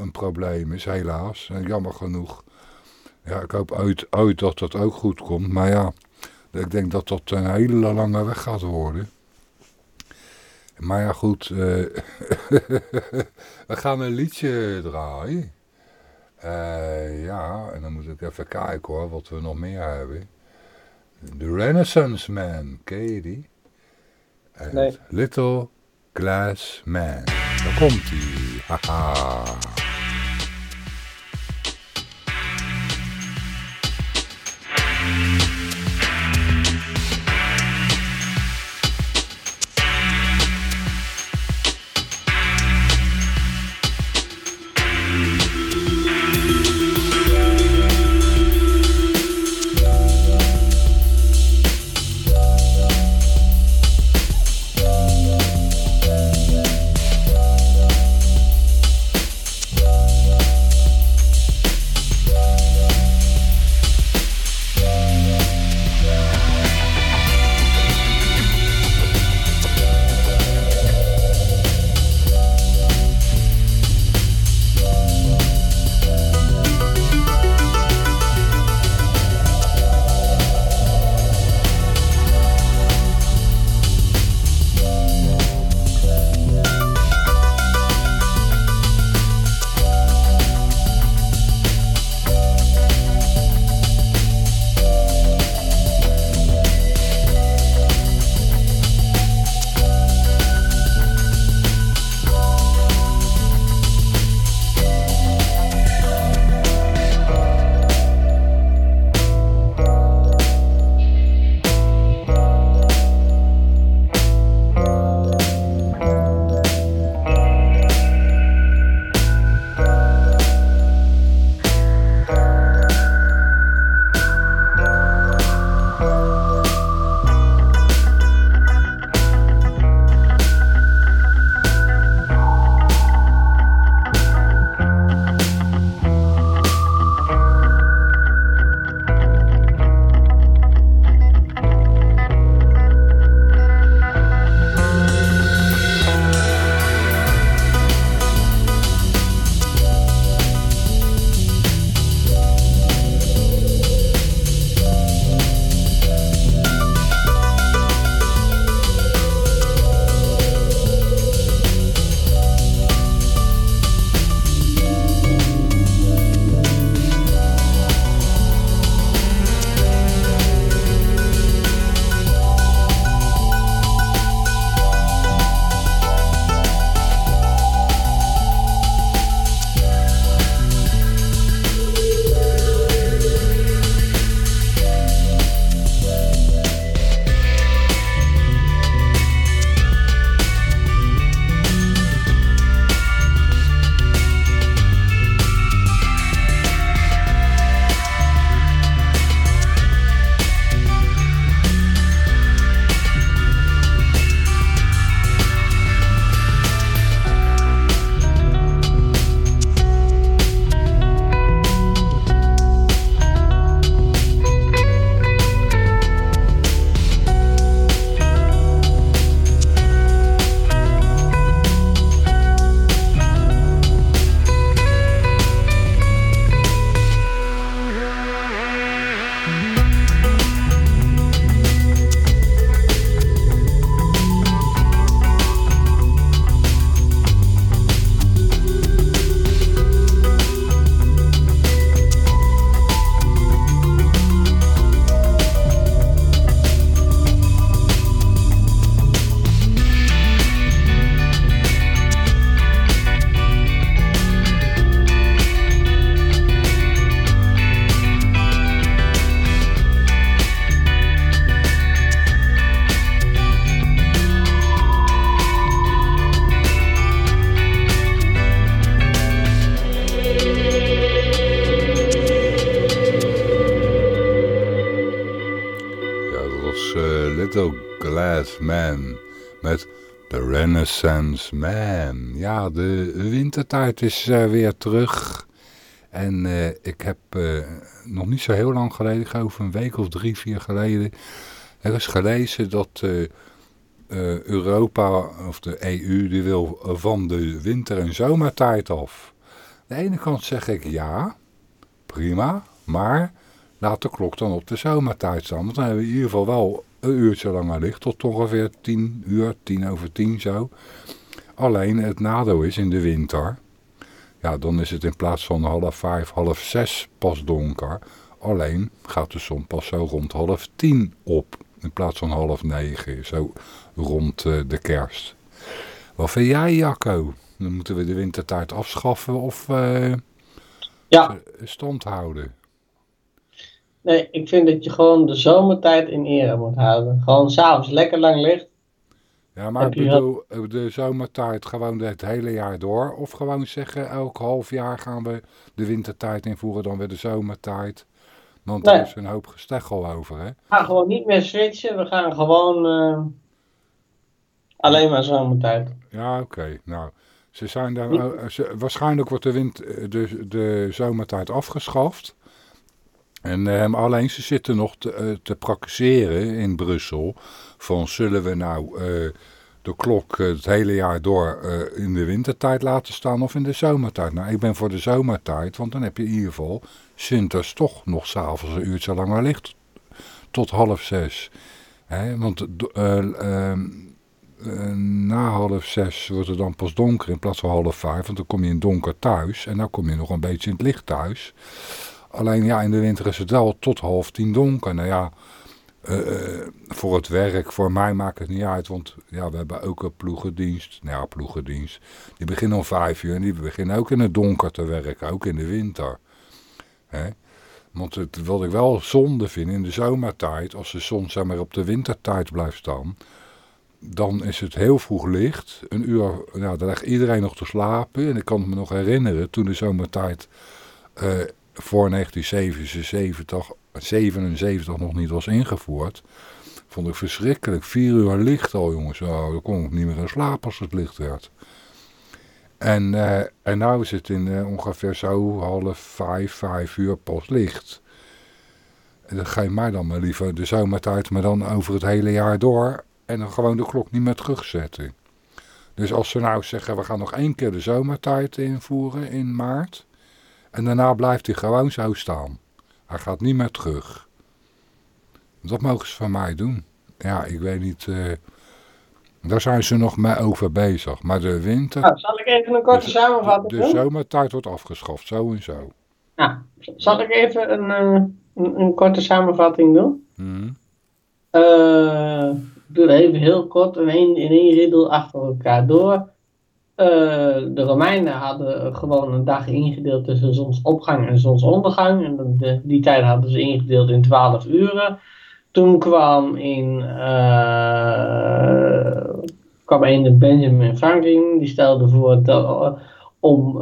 een probleem is, helaas. En jammer genoeg. Ja, ik hoop uit, uit dat dat ook goed komt. Maar ja, ik denk dat dat een hele lange weg gaat worden. Maar ja, goed. eh, *laughs* we gaan een liedje draaien. Eh, ja, en dan moet ik even kijken hoor, wat we nog meer hebben. The Renaissance Man, ken je die? Nee. Little Glass Man. Daar komt ie. Haha. Man. Ja, de wintertijd is uh, weer terug. En uh, ik heb uh, nog niet zo heel lang geleden, geloof een week of drie, vier geleden, er is gelezen dat Europa of de EU die wil van de winter- en zomertijd af. Aan de ene kant zeg ik ja, prima, maar laat de klok dan op de zomertijd staan. Want dan hebben we in ieder geval wel een uurtje langer licht, tot ongeveer 10 uur, 10 over 10 zo. Alleen het nadeel is in de winter, ja dan is het in plaats van half vijf, half zes pas donker. Alleen gaat de zon pas zo rond half tien op, in plaats van half negen, zo rond uh, de kerst. Wat vind jij Jacco? Dan moeten we de wintertijd afschaffen of eh Ja, stand houden. nee, ik vind dat je gewoon de zomertijd in ere moet houden. Gewoon s'avonds lekker lang licht. Ja, maar ik bedoel, eh, de zomertijd gewoon het hele jaar door. Of gewoon zeggen, elk half jaar gaan we de wintertijd invoeren, dan weer de zomertijd. Want Nee. er is een hoop gesteggel over, hè? We gaan gewoon niet meer switchen. We gaan gewoon eh, alleen maar zomertijd. Ja, oké. Nou, ze zijn daar, ze- waarschijnlijk wordt de, wind, eh, de, de zomertijd afgeschaft. En alleen ze zitten nog te, te praktiseren in Brussel. Van zullen we nou eh, de klok eh, het hele jaar door eh, in de wintertijd laten staan of in de zomertijd? Nou, ik ben voor de zomertijd, want dan heb je in ieder geval Sinters toch nog s'avonds een uurtje langer licht. Tot half zes. Want eh, ehm, eh, na half zes wordt het dan pas donker in plaats van half vijf. Want dan kom je in donker thuis. En dan kom je nog een beetje in het licht thuis. Alleen ja, in de winter is het wel tot half tien donker. Nou ja, eh, eh, voor het werk, voor mij maakt het niet uit. Want ja, we hebben ook een ploegendienst. Nou ja, ploegendienst. Die beginnen om vijf uur. En die beginnen ook in het donker te werken. Ook in de winter. Hè? Want het, wat ik wel zonde vind in de zomertijd. Als de zon zeg maar op de wintertijd blijft staan dan is het heel vroeg licht. Een uur, nou, dan ligt iedereen nog te slapen. En ik kan me nog herinneren, toen de zomertijd eh, voor 1977 77 nog niet was ingevoerd, vond ik verschrikkelijk. Vier uur licht al, jongens. Oh, dan kon ik niet meer in slaap als het licht werd. En, eh en nou is het in eh, ongeveer zo half vijf, vijf uur pas licht. En dan geef mij dan maar liever de zomertijd, maar dan over het hele jaar door. En dan gewoon de klok niet meer terugzetten. Dus als ze nou zeggen, we gaan nog één keer de zomertijd invoeren in maart. En daarna blijft hij gewoon zo staan. Hij gaat niet meer terug. Dat mogen ze van mij doen. Ja, ik weet niet. eh, daar zijn ze nog mee over bezig. Maar de winter. Nou, zal ik even een korte de, samenvatting de doen? zomertijd wordt afgeschaft, zo en zo. Nou, zal ik even een, eh, een, een korte samenvatting doen? Hm. Eh, ik doe het even heel kort in één, in één riddle achter elkaar door. Eh, de Romeinen hadden gewoon een dag ingedeeld tussen zonsopgang en zonsondergang. En die tijd hadden ze ingedeeld in 12 uren. Toen kwam in eh kwam een Benjamin Franklin, die stelde voor dat, eh, om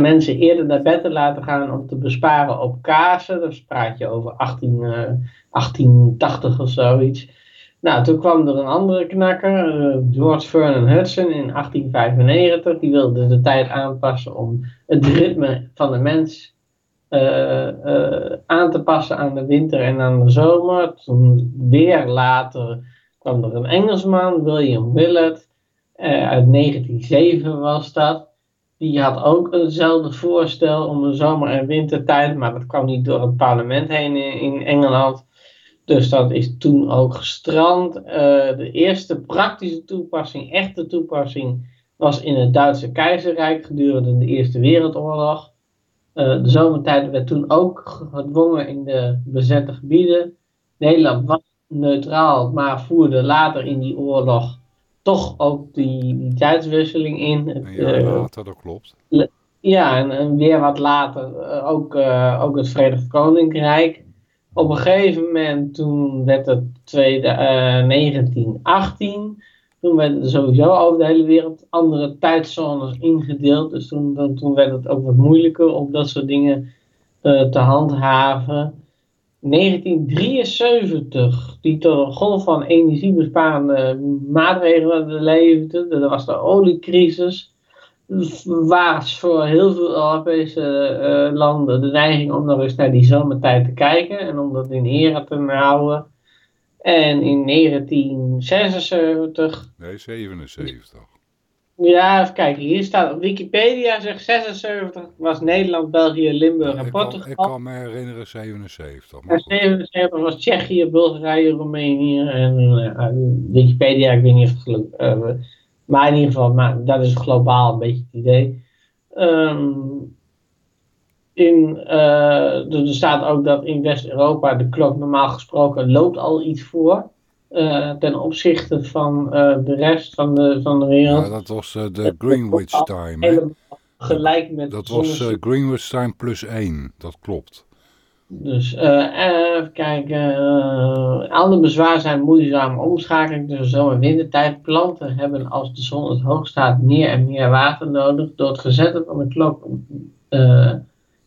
mensen eerder naar bed te laten gaan om te besparen op kaarsen. Dus praat je over 18, eh, 1880 of zoiets. Nou, toen kwam er een andere knakker, eh, George Vernon Hudson in 1895. Die wilde de tijd aanpassen om het ritme van de mens eh, eh, aan te passen aan de winter en aan de zomer. Toen weer later kwam er een Engelsman, William Willett, uit 1907 was dat. Die had ook hetzelfde voorstel om de zomer- en wintertijd, maar dat kwam niet door het parlement heen in Engeland. Dus dat is toen ook gestrand. Eh, de eerste praktische toepassing, echte toepassing, was in het Duitse keizerrijk gedurende de Eerste Wereldoorlog. Eh, de zomertijd werd toen ook gedwongen in de bezette gebieden. Nederland was neutraal, maar voerde later in die oorlog toch ook die, die tijdswisseling in. Het, jaar eh, later, dat klopt. ja, en, en weer wat later ook, ook het Verenigd Koninkrijk. Op een gegeven moment, toen werd het tweede, eh, 1918, toen werden er sowieso over de hele wereld andere tijdzones ingedeeld. Dus toen, toen werd het ook wat moeilijker om dat soort dingen eh, te handhaven. 1973, die tot een golf van energiebesparende maatregelen leefde. Dat was de oliecrisis was voor heel veel Europese eh, landen de neiging om nog eens naar die zomertijd te kijken en om dat in ere te houden. En in 1976, Nee, 77. ja, even kijken, hier staat op Wikipedia zegt 76 was Nederland, België, Limburg en ik, kan, Portugal. ik kan me herinneren 77. Maar En goed. 77 was Tsjechië, Bulgarije, Roemenië en eh, Wikipedia, ik weet niet of het geluk. eh, maar in ieder geval, maar dat is globaal een beetje het idee. Ehm, in, eh, er staat ook dat in West-Europa de klok normaal gesproken loopt al iets voor. eh, ten opzichte van eh, de rest van de, van de wereld. Ja, dat was de Greenwich time. Gelijk met Dat was Greenwich time plus 1. Dat klopt. Dus eh, even kijken. eh, andere bezwaar zijn moeizame omschakeling tussen zomer- en wintertijd. Planten hebben als de zon het hoog staat meer en meer water nodig. Door het verzetten van de klok eh,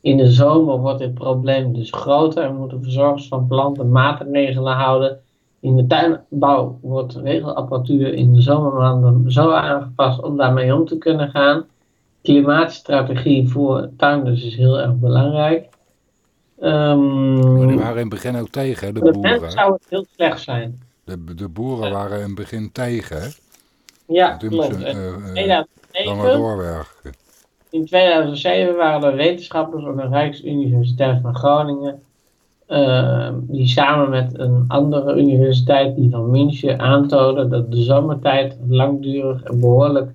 in de zomer wordt dit probleem dus groter. En moeten verzorgers van planten maatregelen houden. In de tuinbouw wordt regelapparatuur in de zomermaanden zo aangepast om daarmee om te kunnen gaan. Klimaatstrategie voor tuinders is heel erg belangrijk. Ehm, Maar die waren in het begin ook tegen, hè, de de boeren. zou het heel slecht zijn. De, de boeren waren in het begin tegen, hè. Ja, Toen klopt. moesten En eh, in eh, langer 2007, doorwerken. in 2007 waren er wetenschappers op de Rijksuniversiteit van Groningen. eh, die samen met een andere universiteit, die van München, aantonen dat de zomertijd langdurig en behoorlijk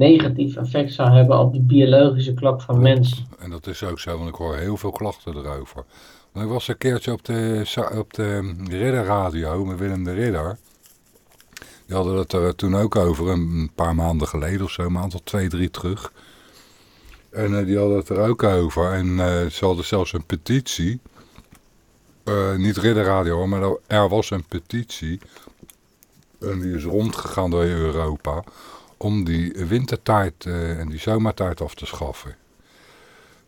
negatief effect zou hebben op de biologische klok van mensen. En dat is ook zo, want ik hoor heel veel klachten erover. Want ik was een keertje op de, op de Ridderradio met Willem de Ridder. Die hadden het er toen ook over, een paar maanden geleden of zo, een maand of twee, drie terug. En eh, die hadden het er ook over. En eh, ze hadden zelfs een petitie. Eh, niet Ridderradio, hoor, maar er was een petitie. En die is rondgegaan door Europa. Om die wintertijd eh, en die zomertijd af te schaffen.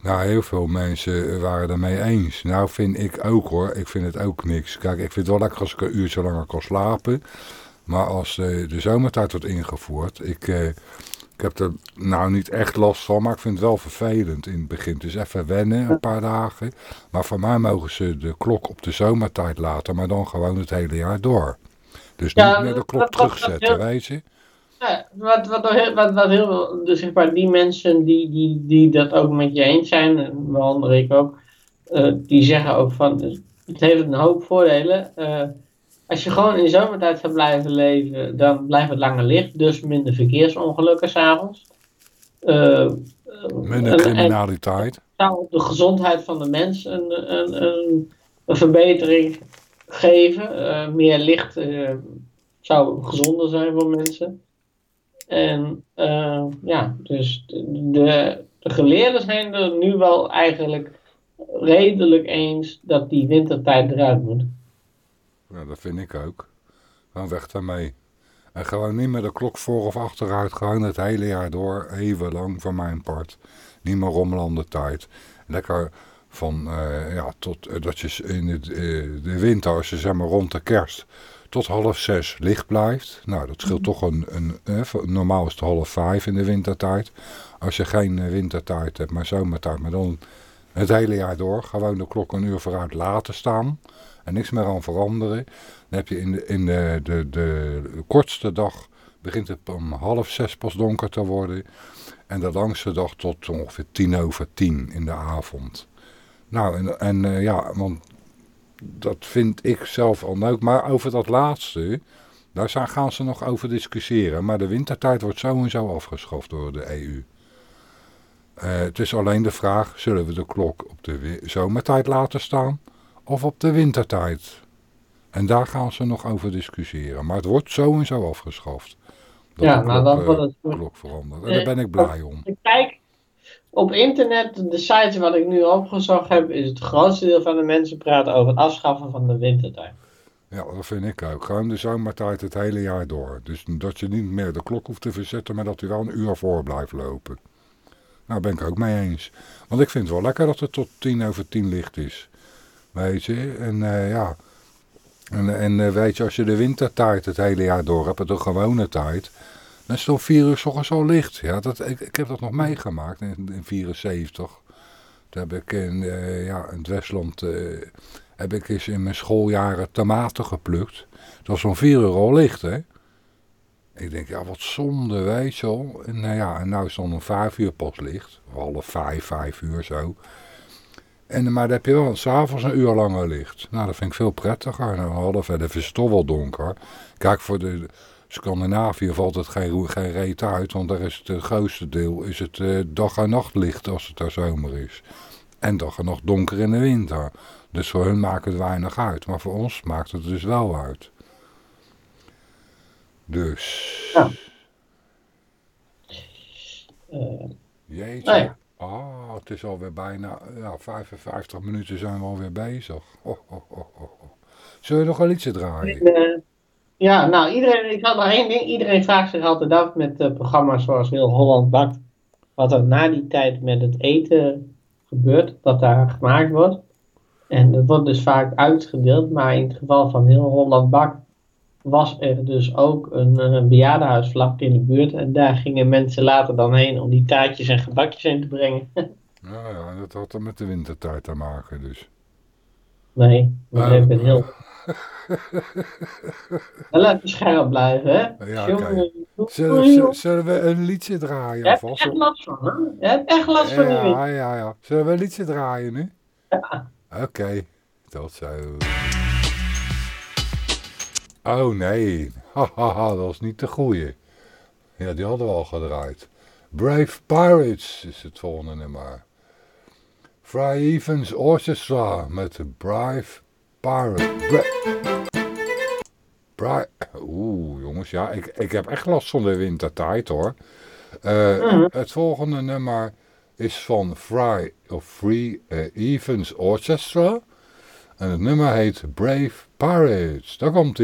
Nou, heel veel mensen waren daarmee eens. Nou, vind ik ook hoor. Ik vind het ook niks. Kijk, ik vind het wel lekker als ik een uurtje langer kan slapen. Maar als eh, de zomertijd wordt ingevoerd. Ik, eh, ik heb er nou niet echt last van. Maar ik vind het wel vervelend in het begin. Dus even wennen, een paar dagen. Maar voor mij mogen ze de klok op de zomertijd laten. Maar dan gewoon het hele jaar door. Dus Ja, niet meer de klok terugzetten, heel- weet je. Ja, wat, wat, heel- wat, wat heel veel, dus zeg maar, die mensen die, die, die dat ook met je eens zijn, waaronder ik ook, eh, die zeggen ook van, het heeft een hoop voordelen. Eh, als je gewoon in de zomertijd zou blijven leven, dan blijft het langer licht, dus minder verkeersongelukken s'avonds. Uh, Minder criminaliteit. zou op de gezondheid van de mens een, een, een, een verbetering geven. Meer licht zou gezonder zijn voor mensen. En eh, ja, dus de, de geleerden zijn er nu wel eigenlijk redelijk eens dat die wintertijd eruit moet. Ja, dat vind ik ook. Gewoon weg daarmee. En gewoon niet meer de klok voor of achteruit. Gewoon het hele jaar door. Even lang van mijn part. Niet meer rommelende tijd. Lekker van, uh, ja, tot uh, dat je in uh, de winter, als je zeg maar rond de kerst, tot half zes licht blijft. Nou, dat scheelt toch een, een, een normaal is het half vijf in de wintertijd. Als je geen wintertijd hebt, maar zomertijd, maar dan het hele jaar door. Gewoon de klok een uur vooruit laten staan. En niks meer aan veranderen. Dan heb je in de, in de, de, de kortste dag begint het om half zes pas donker te worden. En de langste dag tot ongeveer tien over tien in de avond. Nou, en, en uh, ja, want dat vind ik zelf al leuk. Maar over dat laatste, daar gaan ze nog over discussiëren. Maar de wintertijd wordt zo en zo afgeschaft door de EU. Uh, het is alleen de vraag, zullen we de klok op de zomertijd laten staan of op de wintertijd? En daar gaan ze nog over discussiëren. Maar het wordt zo en zo afgeschaft. Dat ja, nou dan wordt het... klok veranderd. En daar ben ik blij om. Kijk, op internet, de sites wat ik nu opgezocht heb, is het grootste deel van de mensen praten over het afschaffen van de wintertijd. Ja, dat vind ik ook. Gewoon de zomertijd het hele jaar door. Dus dat je niet meer de klok hoeft te verzetten, maar dat hij wel een uur voor blijft lopen. Nou, ben ik ook mee eens. Want ik vind het wel lekker dat het tot tien over tien licht is. Weet je, en uh, ja... En, en uh, weet je, als je de wintertijd het hele jaar door hebt, de gewone tijd, dan is het om vier uur s ochtends al licht. Ja, dat, ik, ik heb dat nog meegemaakt in 1974. Toen heb ik in, uh, ja, in het Westland, uh, heb ik eens in mijn schooljaren tomaten geplukt. Het was om vier uur al licht, hè. Ik denk, ja, wat zonde, weet je wel. En, uh, ja, en nou is dan om vijf uur pas licht. Of half vijf, vijf uur zo. En, maar dan heb je wel s'avonds een uur langer licht. Nou, dat vind ik veel prettiger. En half verder is het toch wel donker. Kijk, voor de Scandinavië valt het geen, geen reet uit. Want daar is het, het grootste deel is het uh, dag- en nachtlicht als het daar zomer is. En dag en nacht donker in de winter. Dus voor hun maakt het weinig uit. Maar voor ons maakt het dus wel uit. Dus. Ja. Eh, Jeetje. Ja. Ah, het is alweer bijna ja, 55 minuten zijn we alweer bezig. Oh, oh, oh. Zullen we nog een liedje draaien? eh, ja, nou, iedereen, ik had nog één ding. Iedereen vraagt zich altijd af met eh, programma's zoals Heel Holland Bakt. Wat er na die tijd met het eten gebeurt, wat daar gemaakt wordt. En dat wordt dus vaak uitgedeeld, maar in het geval van Heel Holland Bakt was er dus ook een, eh, een bejaardenhuis vlak in de buurt. En daar gingen mensen later dan heen om die taartjes en gebakjes in te brengen. *laughs* Ja, ja, dat had er met de wintertijd te maken dus. nee, we hebben heel... Wel even scherp blijven, hè? Ja, jongen, Zullen, jongen. zullen- zullen we een liedje draaien Je hebt alvast? echt last van, hè? Je hebt echt last van wind. Ja, ja, ja. Zullen we een liedje draaien nu? Ja. Oké, tot zo. Oh nee, hahaha, dat was niet de goeie. Ja, die hadden we al gedraaid. Brave Pirates is het volgende nummer. Fry Evans Orchestra met Brave Pirate. Oeh, jongens, ja, ik, ik heb echt last van de wintertijd hoor. Eh, Mhm. Het volgende nummer is van Fry of Free eh, Evans Orchestra. En het nummer heet Brave Pirates. Daar komt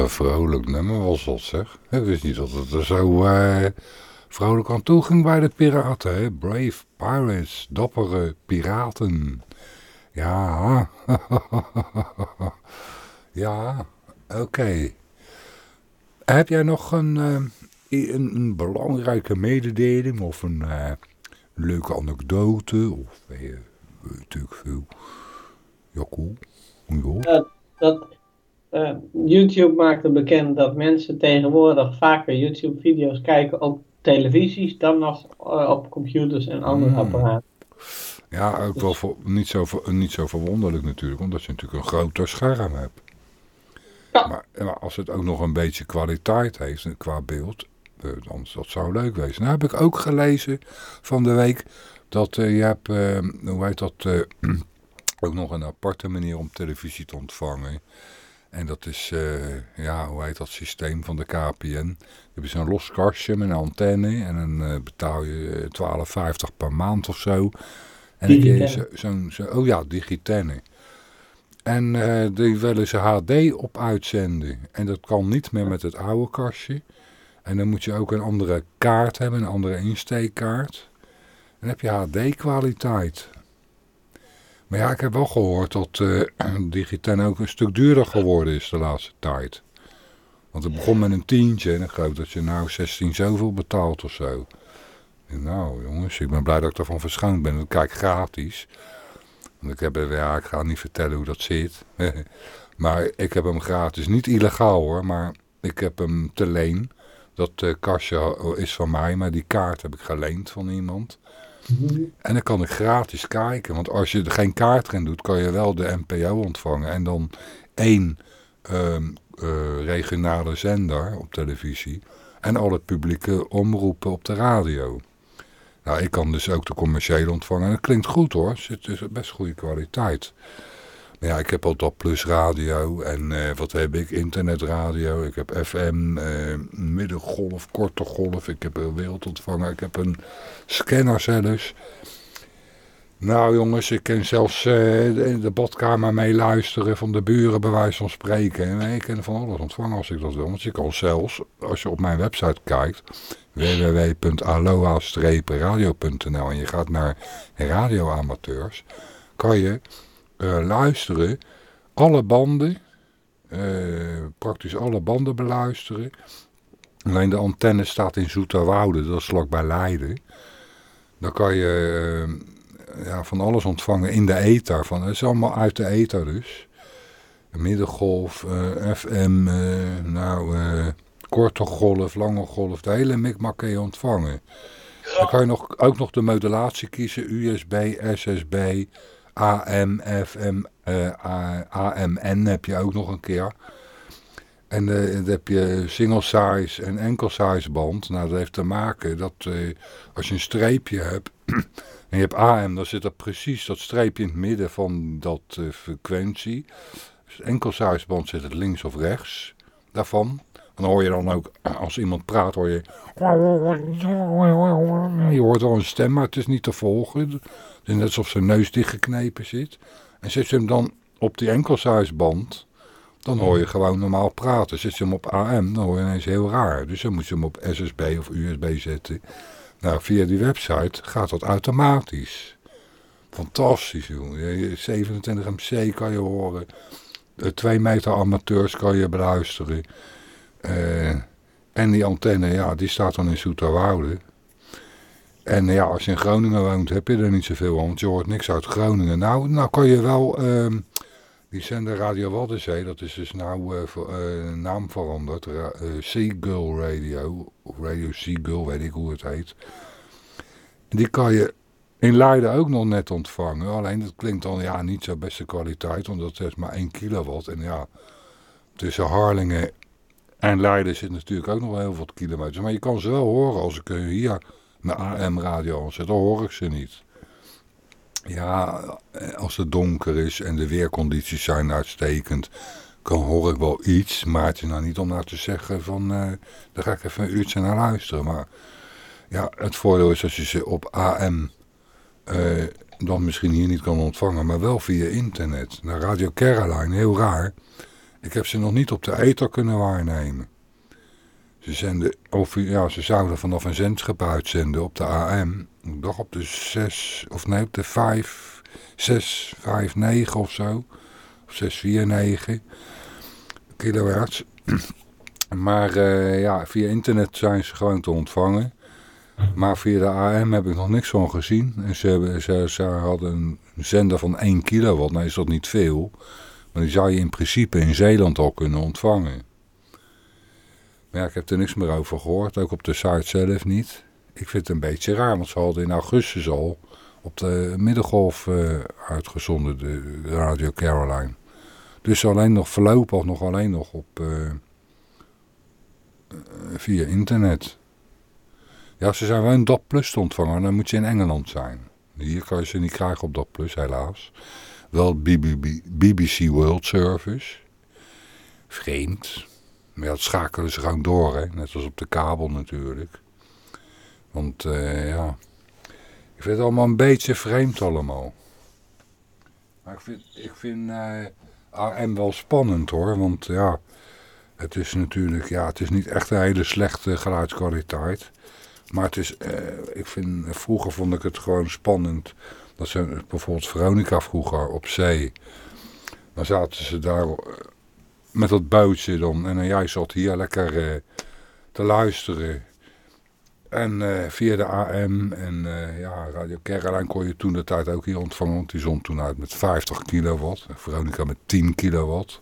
een vrolijk nummer was dat zeg. Ik wist niet dat het er zo eh, vrolijk aan toe ging bij de piraten. Hè? Brave pirates, dappere piraten. Ja, *laughs* ja, oké. Heb jij nog een, eh, een, een belangrijke mededeling of een eh, leuke anekdote? Of weet ik veel. Ja, cool. Ja. dat eh, YouTube maakte bekend dat mensen tegenwoordig vaker YouTube-video's kijken op televisies dan nog eh, op computers en andere Mm. apparaten. Ja, ook wel voor, niet, zo, niet zo verwonderlijk natuurlijk, omdat je natuurlijk een groter scherm hebt. Ja. Maar, maar als het ook nog een beetje kwaliteit heeft eh, qua beeld, eh, dan dat zou leuk wezen. Nou heb ik ook gelezen van de week dat je hebt, hoe heet dat, *clears throat* ook nog een aparte manier om televisie te ontvangen. En dat is, eh, ja, hoe heet dat systeem van de KPN. Je hebt zo'n los kastje met een antenne en dan eh, betaal je eh, 12,50 per maand of zo. En dan kun je zo- zo'n, zo, oh ja, digitenne. En eh, die willen ze HD op uitzenden. En dat kan niet meer met het oude kastje. En dan moet je ook een andere kaart hebben, een andere insteekkaart. Dan heb je HD-kwaliteit. Maar ja, ik heb wel gehoord dat eh *clears throat* Digiten ook een stuk duurder geworden is de laatste tijd. Want het begon met een tientje en ik geloof dat je nou 16 zoveel betaalt of zo. Nou jongens, ik ben blij dat ik ervan verschoond ben. Ik kijk gratis. Want ik, heb, ja, ik ga niet vertellen hoe dat zit. *laughs* maar ik heb hem gratis. Niet illegaal hoor, maar ik heb hem te leen. Dat uh, kastje is van mij, maar die kaart heb ik geleend van iemand. En dan kan ik gratis kijken. Want als je er geen kaart erin doet, kan je wel de NPO ontvangen. En dan één um, uh, regionale zender op televisie. En alle publieke omroepen op de radio. Nou, ik kan dus ook de commerciële ontvangen. En dat klinkt goed hoor. Het is best goede kwaliteit. Ja, ik heb al dat plus radio. En uh, wat heb ik? Internetradio. Ik heb FM, uh, middengolf, korte golf. Ik heb een wereldontvanger. Ik heb een scanner zelfs. Nou jongens, ik kan zelfs uh, de, badkamer meeluisteren van de buren bij wijze van spreken. En ik kan van alles ontvangen als ik dat wil. Want je kan zelfs, als je op mijn website kijkt, www.aloha-radio.nl en je gaat naar radioamateurs, kan je uh, luisteren, alle banden, uh, praktisch alle banden beluisteren. Alleen de antenne staat in Zoeterwoude, dat is vlakbij Leiden. Dan kan je uh, ja, van alles ontvangen in de ether. Van, is allemaal uit de ether dus. Middengolf, FM, nou, korte golf, lange golf, de hele mikmak kun je ontvangen. Dan kan je nog, ook nog de modulatie kiezen, USB, SSB, AM, FM, uh, AMN heb je ook nog een keer. En uh, dan heb je single size en enkel size band. Nou, dat heeft te maken dat uh, als je een streepje hebt *clears throat* en je hebt AM, dan zit er precies dat streepje in het midden van dat frequentie. Dus enkel size band zit het links of rechts daarvan. Dan hoor je dan ook, *clears throat* als iemand praat, hoor je... *clicks tongue* Je hoort wel een stem, maar het is niet te volgen. Is net alsof zijn neus dichtgeknepen zit. En zet je hem dan op die enkelsize-band, dan hoor je gewoon normaal praten. Zet je hem op AM, dan hoor je ineens heel raar. Dus dan moet je hem op SSB of USB zetten. Nou, via die website gaat dat automatisch. Fantastisch, joh. 27 MC kan je horen. 2 meter amateurs kan je beluisteren. Uh, en die antenne, ja, die staat dan in Zoeterwoude. En ja, als je in Groningen woont, heb je er niet zoveel aan, want je hoort niks uit Groningen. Nou, nou kan je wel, uh, die zender Radio Waddenzee, dat is dus nou uh, naam veranderd. Ra Seagull Radio, of Radio Seagull, weet ik hoe het heet. Die kan je in Leiden ook nog net ontvangen. Alleen dat klinkt dan ja, niet zo beste kwaliteit, want dat is maar 1 kilowatt. En ja, tussen Harlingen en Leiden zit natuurlijk ook nog wel heel veel kilometers. Maar je kan ze wel horen als ik hier mijn AM-radio. Dan hoor ik ze niet. Ja, als het donker is en de weercondities zijn uitstekend... dan hoor ik wel iets. Maar het is nou niet om nou te zeggen van... Uh, daar ga ik even een uurtje naar luisteren. Maar ja, het voordeel is als je ze op AM... Uh, dan misschien hier niet kan ontvangen, maar wel via internet. Naar Radio Caroline, heel raar... Ik heb ze nog niet op de ether kunnen waarnemen. Ze, zenden, of, ja, ze zouden vanaf een zendschap uitzenden op de AM. Ik op de 6, of nee, op de 5, 6, 5, 9 of zo. Of 6, 4, 9 kilohertz. *clears throat* Maar uh, ja, via internet zijn ze gewoon te ontvangen. Maar via de AM heb ik nog niks van gezien. En ze, ze, ze hadden een zender van 1 kilowatt. Nou is dat niet veel. Maar die zou je in principe in Zeeland al kunnen ontvangen. Maar ja, ik heb er niks meer over gehoord. Ook op de site zelf niet. Ik vind het een beetje raar, want ze hadden in augustus al op de middengolf uh, uitgezonden, de, Radio Caroline. Dus alleen nog voorlopig nog alleen nog op uh, via internet. Ja, ze zijn wel een DAP Plus te ontvangen, dan moet je in Engeland zijn. Hier kan je ze niet krijgen op DAP Plus, helaas. Wel BBC World Service. Vreemd. Maar ja, dat schakelen ze gewoon door, hè? net als op de kabel natuurlijk. Want uh, ja, ik vind het allemaal een beetje vreemd allemaal. Maar ik vind, ik vind eh, AM wel spannend hoor, want ja, het is natuurlijk, ja, het is niet echt een hele slechte geluidskwaliteit. Maar het is, uh, ik vind, vroeger vond ik het gewoon spannend dat ze bijvoorbeeld Veronica vroeger op zee. Dan zaten ze daar eh, met dat boutje dan. En jij zat hier lekker uh, te luisteren. En eh, via de AM en eh, ja, Radio Caroline kon je toen de tijd ook hier ontvangen. Want die zond toen uit met 50 kilowatt. Veronica met 10 kilowatt.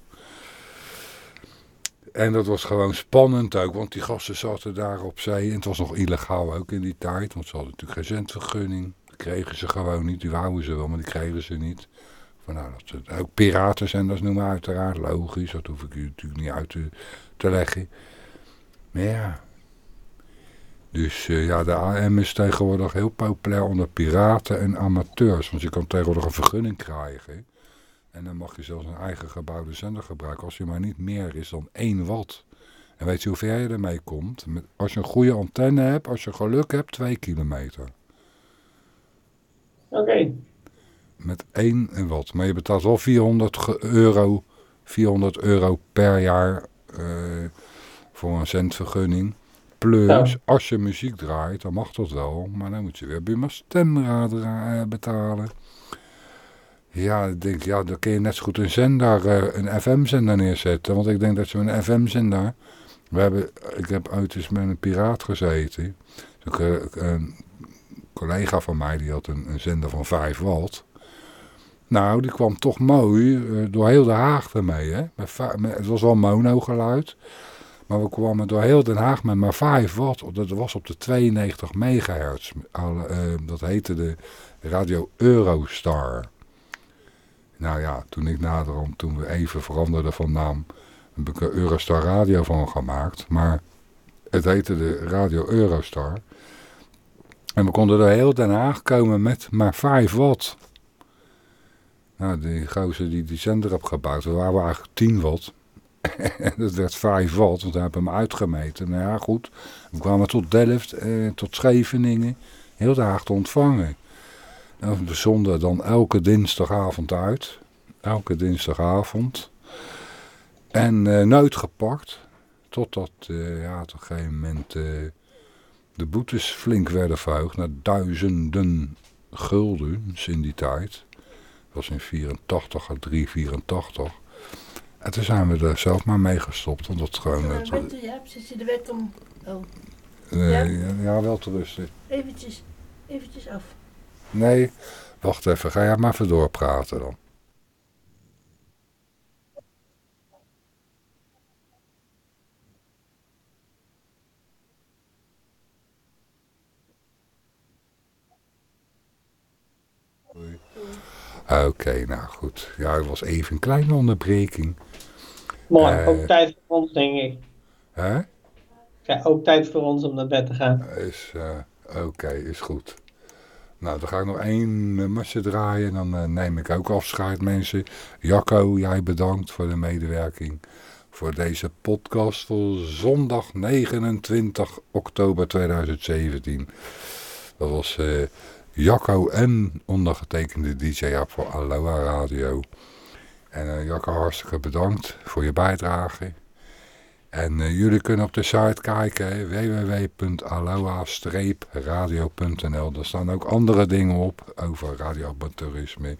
En dat was gewoon spannend ook, want die gasten zaten daar op zee. En het was nog illegaal ook in die tijd, want ze hadden natuurlijk geen zendvergunning. Die kregen ze gewoon niet, die wouden ze wel, maar die kregen ze niet. Van, nou, dat ze ook piratenzenders noemen uiteraard, logisch. Dat hoef ik u natuurlijk niet uit te, leggen. Maar ja, dus uh, ja, de AM is tegenwoordig heel populair onder piraten en amateurs. Want je kan tegenwoordig een vergunning krijgen. En dan mag je zelfs een eigen gebouwde zender gebruiken. Als je maar niet meer is dan 1 watt. En weet je hoe ver je ermee komt? Als je een goede antenne hebt, als je geluk hebt, 2 kilometer. Oké. Met 1 watt. Maar je betaalt wel 400 euro, 400 euro per jaar uh, voor een zendvergunning. Plus, ja. als je muziek draait, dan mag dat wel. Maar dan moet je weer Buma stemraad betalen. Ja, ik denk, ja, dan kun je net zo goed een zender, uh, een FM-zender neerzetten. Want ik denk dat een FM-zender... We hebben, ik heb ooit eens met een piraat gezeten. Een, een collega van mij, die had een, een, zender van 5 watt. Nou, die kwam toch mooi uh, door heel Den Haag ermee. Hè? Het was wel mono geluid. Maar we kwamen door heel Den Haag met maar 5 watt. Dat was op de 92 megahertz. Uh, dat heette de Radio Eurostar. Nou ja, toen ik naderom, toen we even veranderden van naam, heb ik er Eurostar Radio van gemaakt. Maar het heette de Radio Eurostar. En we konden door heel Den Haag komen met maar 5 watt. Nou, die gozer die die zender heb gebouwd, we waren eigenlijk 10 watt. *laughs* dat werd 5 watt, want we hebben hem uitgemeten. Nou ja, goed. We kwamen tot Delft, eh, tot Scheveningen, heel de te ontvangen. En we zonden dan elke dinsdagavond uit. Elke dinsdagavond. En uh, nooit gepakt. Totdat uh, ja, op een gegeven moment uh, de boetes flink werden verhoogd. Naar duizenden guldens in die tijd. Was in 84, 3, 84. En toen zijn we er zelf maar mee gestopt. Want dat gewoon... Ja, het, zit je de wet om... Oh. ja? ja, wel te rusten. Eventjes, eventjes af. Nee, wacht even. Ga jij maar even doorpraten dan. Oké, okay, nou goed. Ja, het was even een kleine onderbreking. Mooi, uh, ook tijd voor ons, denk ik. Hè? Ja, ook tijd voor ons om naar bed te gaan. Is, uh, Oké, okay, is goed. Nou, dan ga ik nog één nummertje draaien. Dan uh, neem ik ook afscheid, mensen. Jacco, jij bedankt voor de medewerking. Voor deze podcast voor zondag 29 oktober 2017. Dat was Jacco en ondergetekende DJ voor Aloha Radio. En uh, Jacco, hartstikke bedankt voor je bijdrage. En uh, jullie kunnen op de site kijken, www.aloha-radio.nl. Daar staan ook andere dingen op over radioamateurisme.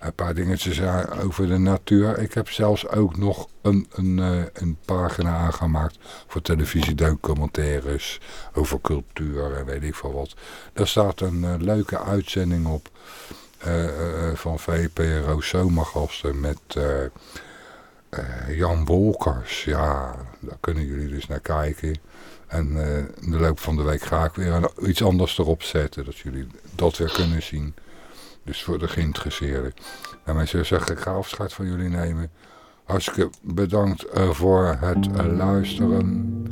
Een paar dingetjes over de natuur. Ik heb zelfs ook nog een, een, uh, een pagina aangemaakt voor televisiedocumentaires over cultuur en weet ik veel wat. Daar staat een uh, leuke uitzending op van VPRO Zomergasten met... Uh, Jan Wolkers, ja, daar kunnen jullie dus naar kijken. En uh, in de loop van de week ga ik weer iets anders erop zetten, dat jullie dat weer kunnen zien. Dus voor de geïnteresseerden. En mensen zeggen, ik ga afscheid van jullie nemen. Hartstikke bedankt uh, voor het luisteren.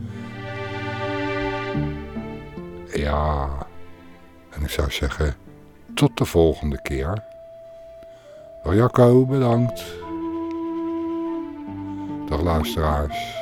Ja, en ik zou zeggen, tot de volgende keer. Jacco, bedankt. Dag luisteraars.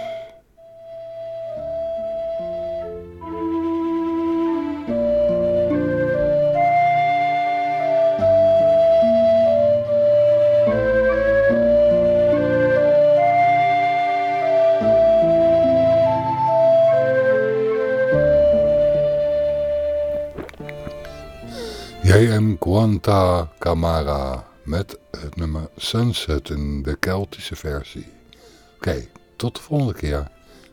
Quanta Camara met het nummer Sunset in de Keltische versie. Oké, tot de volgende keer.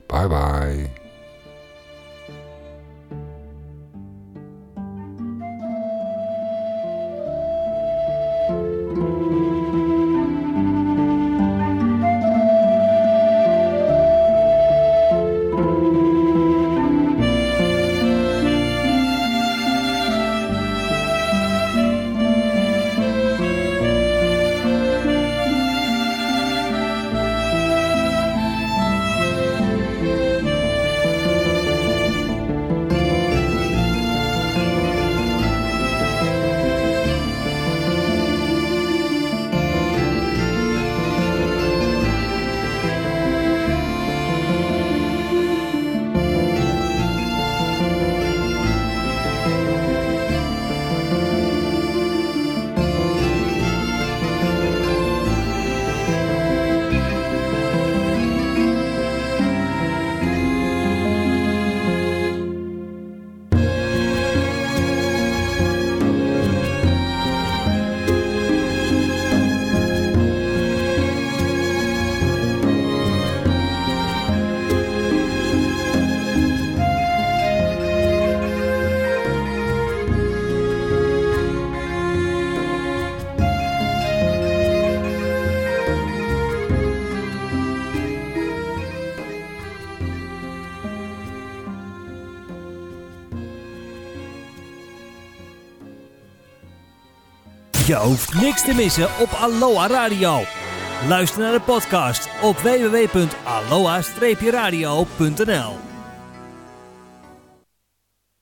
Bye bye. Niks te missen op Aloha Radio. Luister naar de podcast op www.aloha-radio.nl